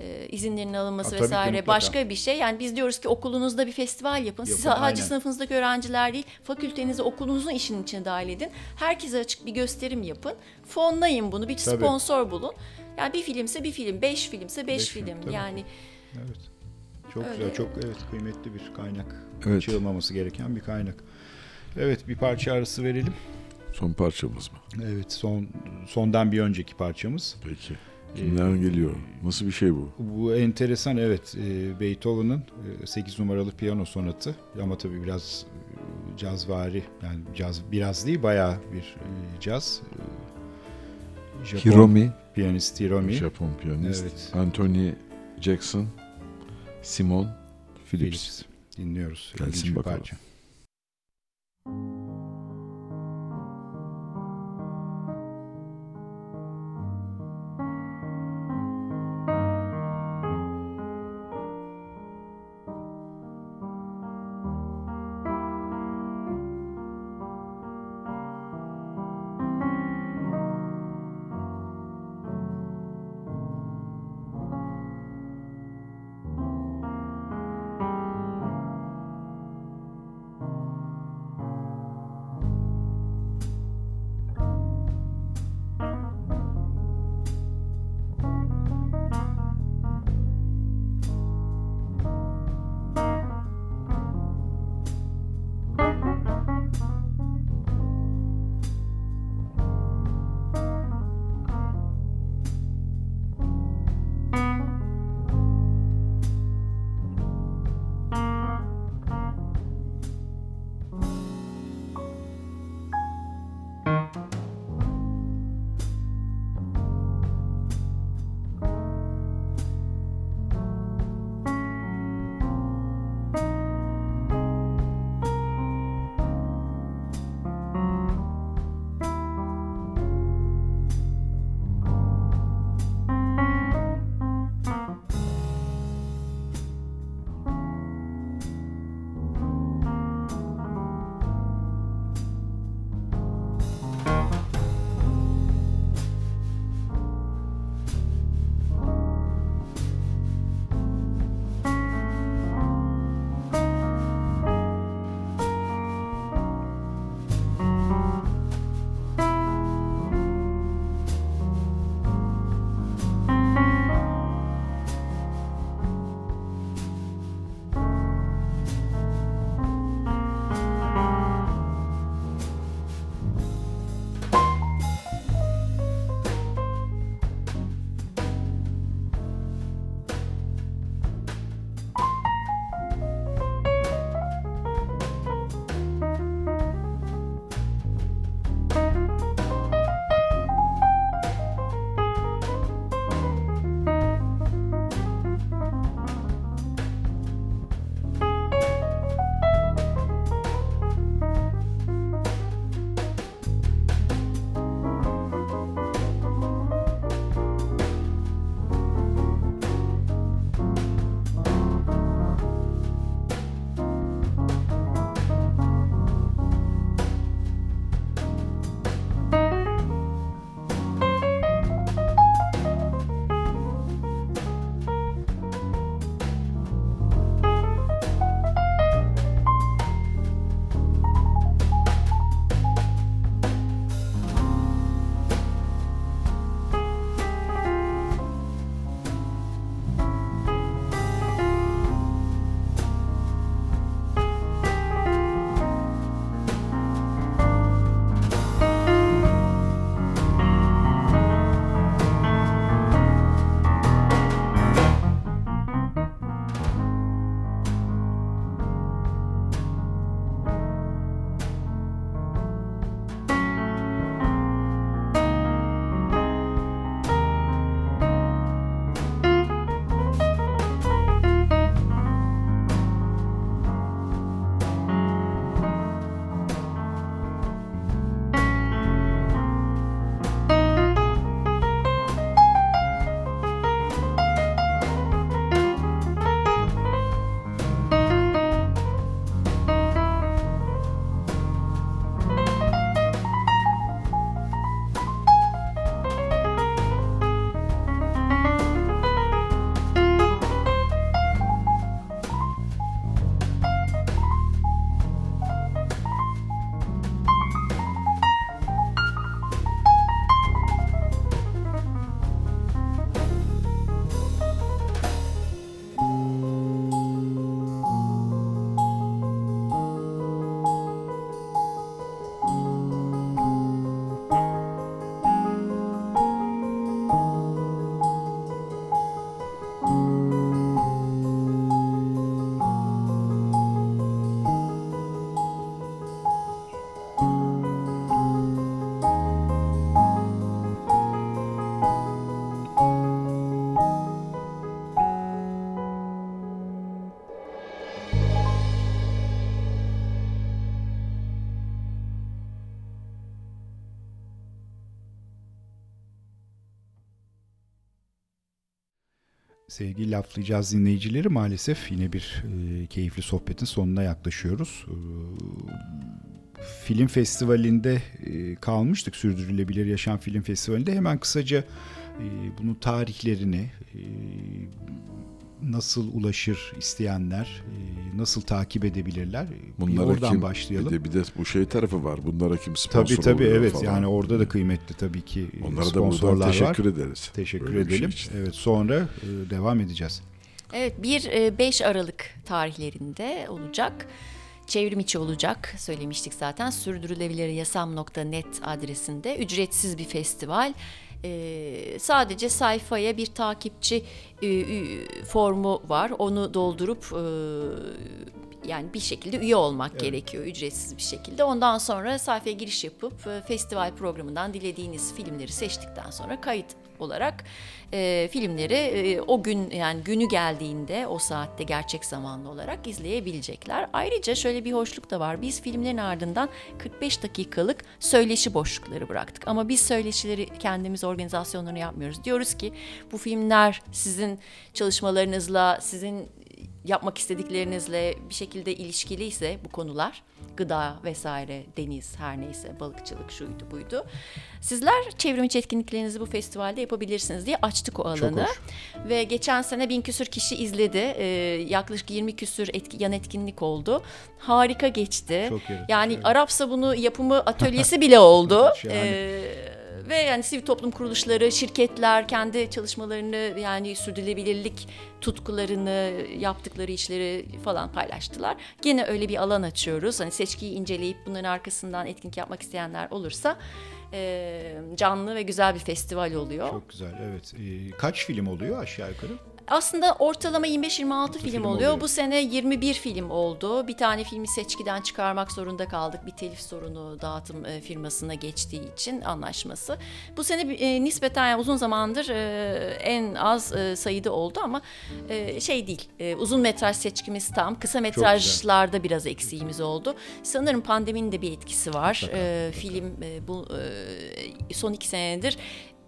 e, izinlerinin alınması Ha, ki vesaire mutlaka. başka bir şey. Yani biz diyoruz ki okulunuzda bir festival yapın. Siz Yapın, sadece aynen. sınıfınızdaki öğrenciler değil fakültenizi okulunuzun işinin içine dahil edin. Herkese açık bir gösterim yapın. Fonlayın bunu bir Tabii. sponsor bulun yani bir filmse bir film, beş filmse beş, Beş film, film. tabii. Yani Evet. Çok Öyle. güzel, çok evet kıymetli bir kaynak. Evet. Kaçırılmaması gereken bir kaynak. Evet, bir parça arası verelim. son parçamız mı? Evet, son sondan bir önceki parçamız. Peki. Kimden geliyor? Nasıl bir şey bu? Bu enteresan evet. E, Beethoven'ın 8 numaralı piyano sonatı ama tabii biraz e, cazvari yani caz biraz değil bayağı bir e, caz. E, Japon Hiromi, piyanist Hiromi Japon piyanist. Evet. Anthony Jackson, Simon Phillips. Phillips dinliyoruz. Gelsin İlginç bakalım. parça. Sevgili laflayacağız dinleyicileri. Maalesef yine bir e, keyifli sohbetin sonuna yaklaşıyoruz. E, film festivalinde e, kalmıştık. Sürdürülebilir Yaşam Film Festivali'nde. Hemen kısaca e, bunun tarihlerini e, nasıl ulaşır isteyenler, e, nasıl takip edebilirler bir Bunlara oradan kim, başlayalım. Bir de, bir de bu şey tarafı var. Bunlara kim sponsor Tabii tabii oluyor evet falan. yani orada da kıymetli tabii ki e, Onlara da buradan sponsorlar var. teşekkür ederiz. Teşekkür Böyle bir şey edelim. için. evet sonra e, devam edeceğiz. Evet 1-5 Aralık tarihlerinde olacak. Çevrim içi olacak söylemiştik zaten sürdürülebiliryasam.net adresinde ücretsiz bir festival. Ee, sadece sayfaya bir takipçi e, e, formu var onu doldurup e, yani bir şekilde üye olmak gerekiyor ücretsiz bir şekilde. Ondan sonra sayfaya giriş yapıp e, festival programından dilediğiniz filmleri seçtikten sonra kayıt olarak e, filmleri e, o gün yani günü geldiğinde o saatte gerçek zamanlı olarak izleyebilecekler. Ayrıca şöyle bir hoşluk da var. Biz filmlerin ardından 45 dakikalık söyleşi boşlukları bıraktık. Ama biz söyleşileri kendimiz organizasyonlarını yapmıyoruz. Diyoruz ki bu filmler sizin çalışmalarınızla, sizin yapmak istediklerinizle bir şekilde ilişkiliyse bu konular gıda vesaire deniz her neyse balıkçılık şuydu buydu. Sizler çevrimiçi etkinliklerinizi bu festivalde yapabilirsiniz diye açtık o alanı. Ve geçen sene bin küsür kişi izledi. Ee, yaklaşık 20 küsür etki, yan etkinlik oldu. Harika geçti. Çok yaratıcı, yani evet. Arap sabunu yapımı atölyesi bile oldu. Şahane. Ee, ve yani sivil toplum kuruluşları, şirketler kendi çalışmalarını yani sürdürülebilirlik tutkularını, yaptıkları işleri falan paylaştılar. Gene öyle bir alan açıyoruz. Hani seçkiyi inceleyip bunların arkasından etkinlik yapmak isteyenler olursa e, canlı ve güzel bir festival oluyor. Çok güzel evet. E, kaç film oluyor aşağı yukarı? Aslında ortalama 25-26 film, film oluyor. oluyor. Bu sene 21 film oldu. Bir tane filmi seçkiden çıkarmak zorunda kaldık. Bir telif sorunu dağıtım e, firmasına geçtiği için anlaşması. Bu sene e, nispeten yani uzun zamandır e, en az e, sayıda oldu ama e, şey değil. E, uzun metraj seçkimiz tam. Kısa metrajlarda biraz eksiğimiz oldu. Sanırım pandeminin de bir etkisi var. E, film e, bu e, son iki senedir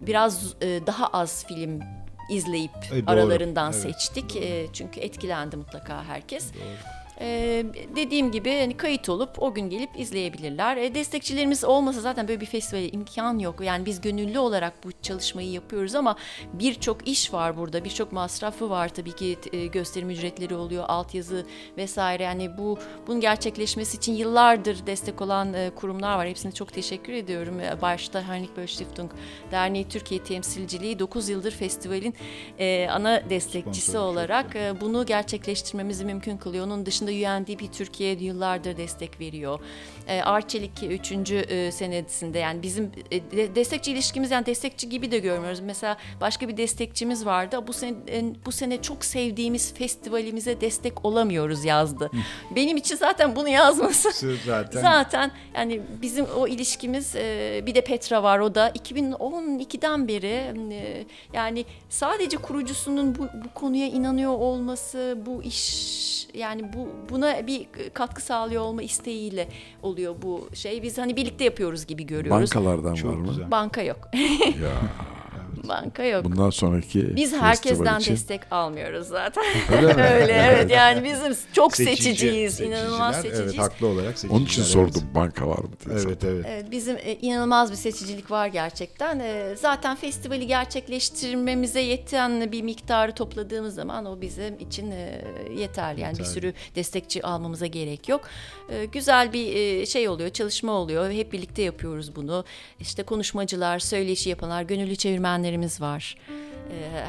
biraz e, daha az film izleyip E, doğru. aralarından Evet, seçtik. E, çünkü etkilendi mutlaka herkes. E, dediğim gibi hani kayıt olup o gün gelip izleyebilirler. E, destekçilerimiz olmasa zaten böyle bir festivale imkan yok. Yani biz gönüllü olarak bu çalışmayı yapıyoruz ama birçok iş var burada. Birçok masrafı var tabii ki e, gösterim ücretleri oluyor, altyazı vesaire. Yani bu bunun gerçekleşmesi için yıllardır destek olan e, kurumlar var. Hepsine çok teşekkür ediyorum. E, Başta Heinrich Böll Stiftung Derneği Türkiye Temsilciliği 9 yıldır festivalin e, ana destekçisi Sponsoru, çok olarak e, bunu gerçekleştirmemizi mümkün kılıyor. Onun dışında UNDP Türkiye yıllardır destek veriyor. E, Arçelik 3. E, senesinde yani bizim e, de- destekçi ilişkimiz yani destekçi gibi de görmüyoruz. Mesela başka bir destekçimiz vardı. Bu sene e, bu sene çok sevdiğimiz festivalimize destek olamıyoruz yazdı. Benim için zaten bunu yazması Zaten. [laughs] Zaten yani bizim o ilişkimiz e, bir de Petra var o da 2012'den beri e, yani sadece kurucusunun bu, bu konuya inanıyor olması bu iş yani bu buna bir katkı sağlıyor olma isteğiyle oluyor bu şey. Biz hani birlikte yapıyoruz gibi görüyoruz. Bankalardan Çok var mı? güzel. Banka yok. Ya [laughs] Banka yok. bundan sonraki Biz herkesten için- destek almıyoruz zaten. [laughs] Öyle mi? Öyle evet yani bizim çok Seçici, seçiciyiz. inanılmaz seçiciler, seçiciyiz. Evet haklı olarak seçiciler. Onun için evet. sordum banka var mı diye. Evet evet. Evet, bizim e, inanılmaz bir seçicilik var gerçekten. E, zaten festivali gerçekleştirmemize yeten bir miktarı topladığımız zaman o bizim için e, yeterli. Yani bir sürü destekçi almamıza gerek yok. Güzel bir şey oluyor, çalışma oluyor. Hep birlikte yapıyoruz bunu. İşte konuşmacılar, söyleşi yapanlar, gönüllü çevirmenlerimiz var. E,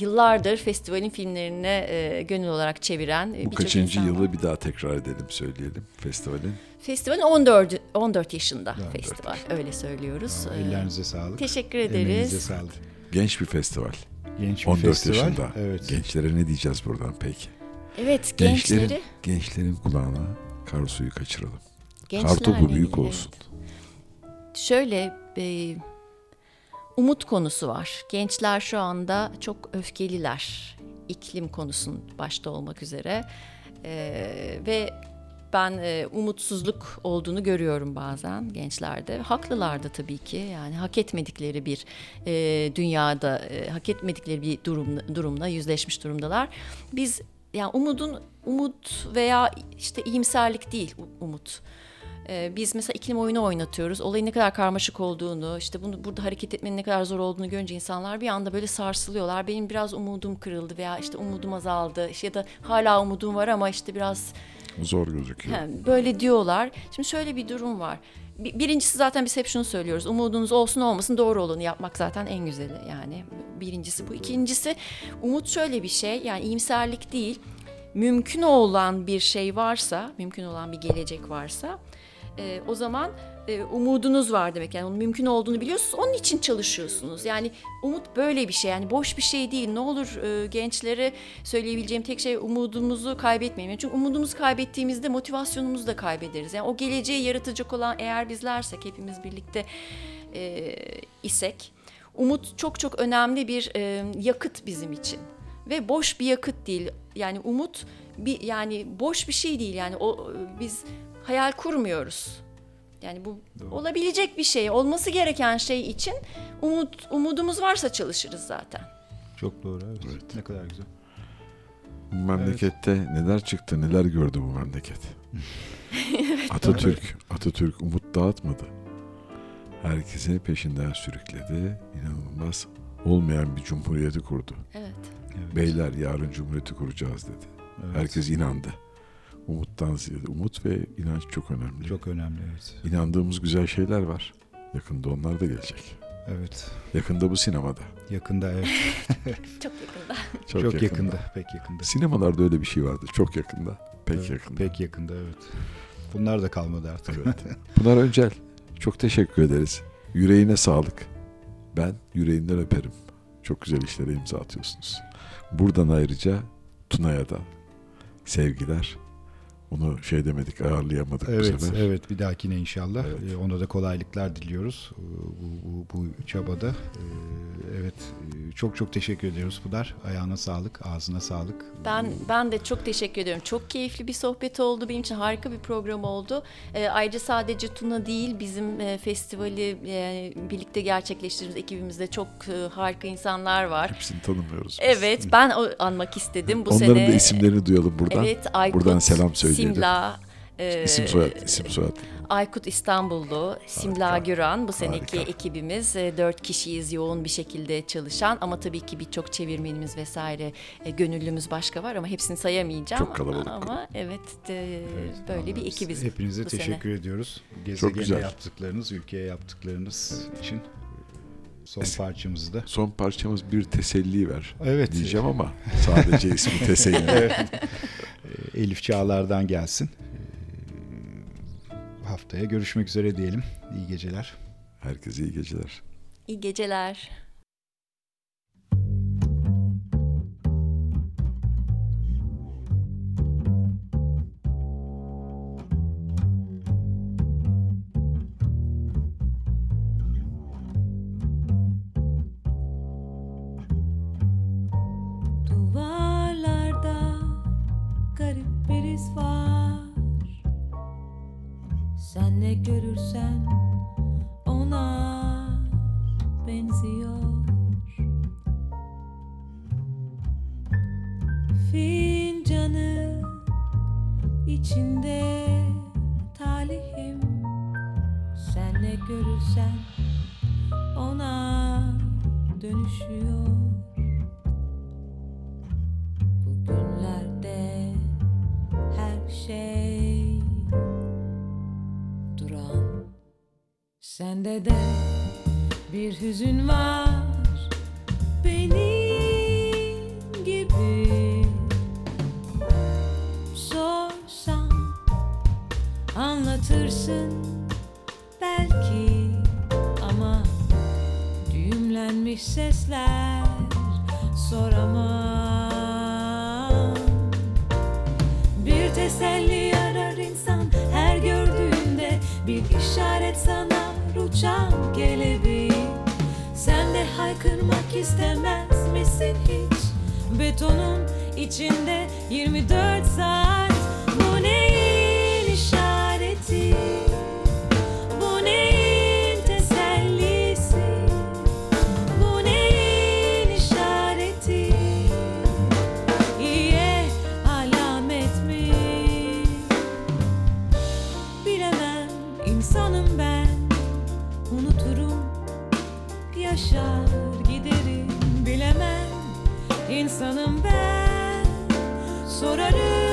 yıllardır festivalin filmlerine e, gönül olarak çeviren e, Bu kaçıncı insan var. yılı bir daha tekrar edelim söyleyelim festivalin. Festivalin 14 14 yaşında 14 festival. Öyle söylüyoruz. Aa, E, Ellerinize sağlık. Teşekkür Emeğinize ederiz. sağlık. Genç bir festival. Genç bir 14 festival. yaşında. Evet. Gençlere ne diyeceğiz buradan peki? Evet Gençlerin, gençleri gençlerin kulağına kar suyu kaçıralım. gençlerle Kartopu büyük olsun. evet. Şöyle e, umut konusu var. Gençler şu anda çok öfkeliler. İklim konusun başta olmak üzere. E, ve ben e, umutsuzluk olduğunu görüyorum bazen gençlerde. Haklılar da tabii ki. Yani hak etmedikleri bir e, dünyada, e, hak etmedikleri bir durum, durumla yüzleşmiş durumdalar. Biz yani umudun umut veya işte iyimserlik değil umut. Ee, biz mesela iklim oyunu oynatıyoruz. Olayın ne kadar karmaşık olduğunu, işte bunu burada hareket etmenin ne kadar zor olduğunu görünce insanlar bir anda böyle sarsılıyorlar. Benim biraz umudum kırıldı veya işte umudum azaldı işte ya da hala umudum var ama işte biraz Zor gözüküyor. He, böyle diyorlar. Şimdi şöyle bir durum var. Bir- Birincisi zaten biz hep şunu söylüyoruz. Umudunuz olsun olmasın doğru olanı yapmak zaten en güzeli yani. Birincisi bu. İkincisi umut şöyle bir şey yani iyimserlik değil. Mümkün olan bir şey varsa, mümkün olan bir gelecek varsa e, o zaman e, umudunuz var demek. Yani onun mümkün olduğunu biliyorsunuz. Onun için çalışıyorsunuz. Yani umut böyle bir şey. Yani boş bir şey değil. Ne olur e, gençlere söyleyebileceğim tek şey umudumuzu kaybetmeyelim. Çünkü umudumuzu kaybettiğimizde motivasyonumuzu da kaybederiz. Yani o geleceği yaratacak olan eğer bizlersek hepimiz birlikte e, isek umut çok çok önemli bir e, yakıt bizim için ve boş bir yakıt değil. Yani umut bir yani boş bir şey değil. Yani o biz hayal kurmuyoruz. Yani bu olabilecek bir şey, olması gereken şey için umut umudumuz varsa çalışırız zaten. Çok doğru evet. Ne kadar güzel. Bu memlekette neler çıktı, neler gördü bu memleket. [laughs] Atatürk, Atatürk umut dağıtmadı. Herkesi peşinden sürükledi. İnanılmaz olmayan bir cumhuriyeti kurdu. Evet. evet. Beyler yarın cumhuriyeti kuracağız dedi. Evet. Herkes inandı. Umuttan ziyade. Umut ve inanç çok önemli. Çok önemli evet. İnandığımız güzel şeyler var. Yakında onlar da gelecek. Evet. Yakında bu sinemada. Yakında evet. [laughs] Çok yakında. Çok, Çok, yakında. yakında. Pek yakında. Sinemalarda öyle bir şey vardı. Çok yakında. Pek Evet, yakında. Pek yakında evet. Bunlar da kalmadı artık. Evet. Pınar Öncel, çok teşekkür ederiz. Yüreğine sağlık. Ben yüreğinden öperim. Çok güzel işlere imza atıyorsunuz. Buradan ayrıca Tuna'ya da sevgiler. Onu şey demedik, ayarlayamadık bu Evet, sefer. evet bir dahakine inşallah. Evet. Ee, ona da kolaylıklar diliyoruz Ee, bu, bu, bu çabada. Ee, evet, çok çok teşekkür ediyoruz Pınar. Ayağına sağlık, ağzına sağlık. Ben ben de çok teşekkür ediyorum. Çok keyifli bir sohbet oldu. Benim için harika bir program oldu. Ee, ayrıca sadece Tuna değil, bizim e, festivali e, birlikte gerçekleştirdiğimiz ekibimizde çok e, harika insanlar var. Hepsini tanımıyoruz. biz. Evet, ben o- anmak istedim bu Onların sene. da isimlerini duyalım buradan. Evet, Aykut, Buradan selam söyleyelim. Simla, e, İsim soyad, isim soyad. Aykut İstanbullu, Simla Harika, Güran bu seneki harika. ekibimiz. E, Dört kişiyiz yoğun bir şekilde çalışan ama tabii ki birçok çevirmenimiz vesaire e, gönüllümüz başka var ama hepsini sayamayacağım. Çok kalabalık. Ama evet e, böyle bir ekibiz Hepinize bu sene. teşekkür ediyoruz. Çok Gezegene güzel. yaptıklarınız, ülkeye yaptıklarınız için. Son parçamızı da. Son parçamız bir teselli ver. Evet. Diyeceğim ama sadece [laughs] ismi teselli. Ee, Elif Çağlar'dan gelsin. Ee, Haftaya görüşmek üzere diyelim. İyi geceler. Herkese iyi geceler. İyi geceler. Sen ne görürsen ona benziyor. Fincanı içinde talihim. Sen ne görürsen ona dönüşüyor. Bugünlerde her şey Sende de bir hüzün var. Benim gibi Sorsam anlatırsın belki ama düğümlenmiş sesler soramam. Bir teselli arar insan her gördüğünde Bir işaret sanar uçan kelebeği Sen de haykırmak istemez misin hiç? Betonun içinde 24 saat. Bu neyin işareti? Bu neyin insanım ben. Sorarım.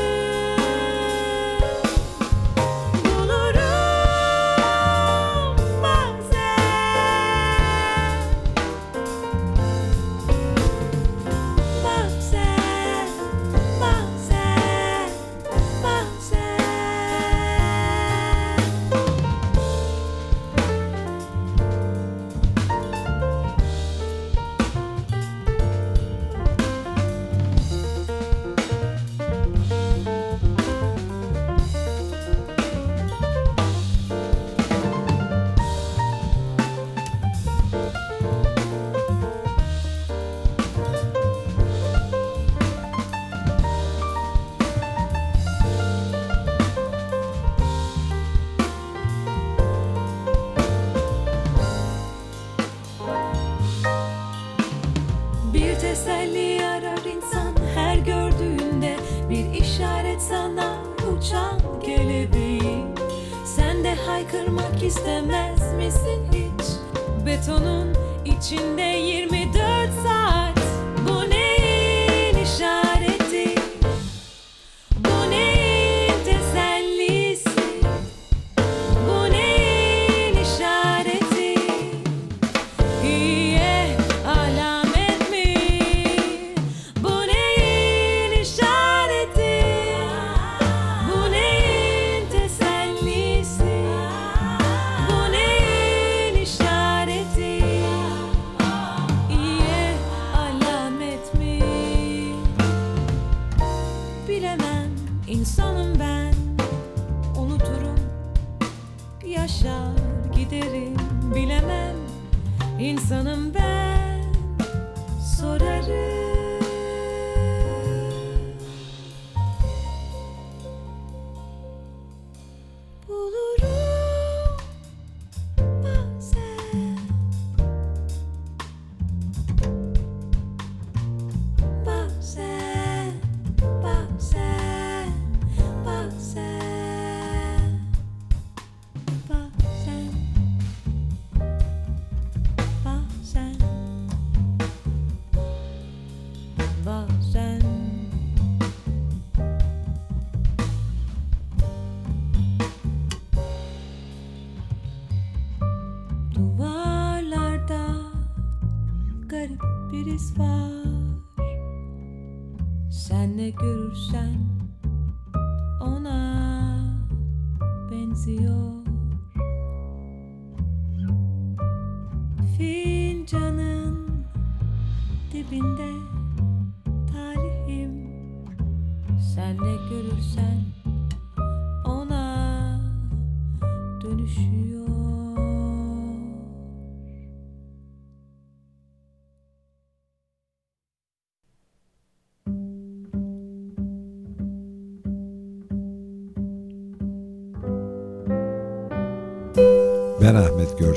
satisfied.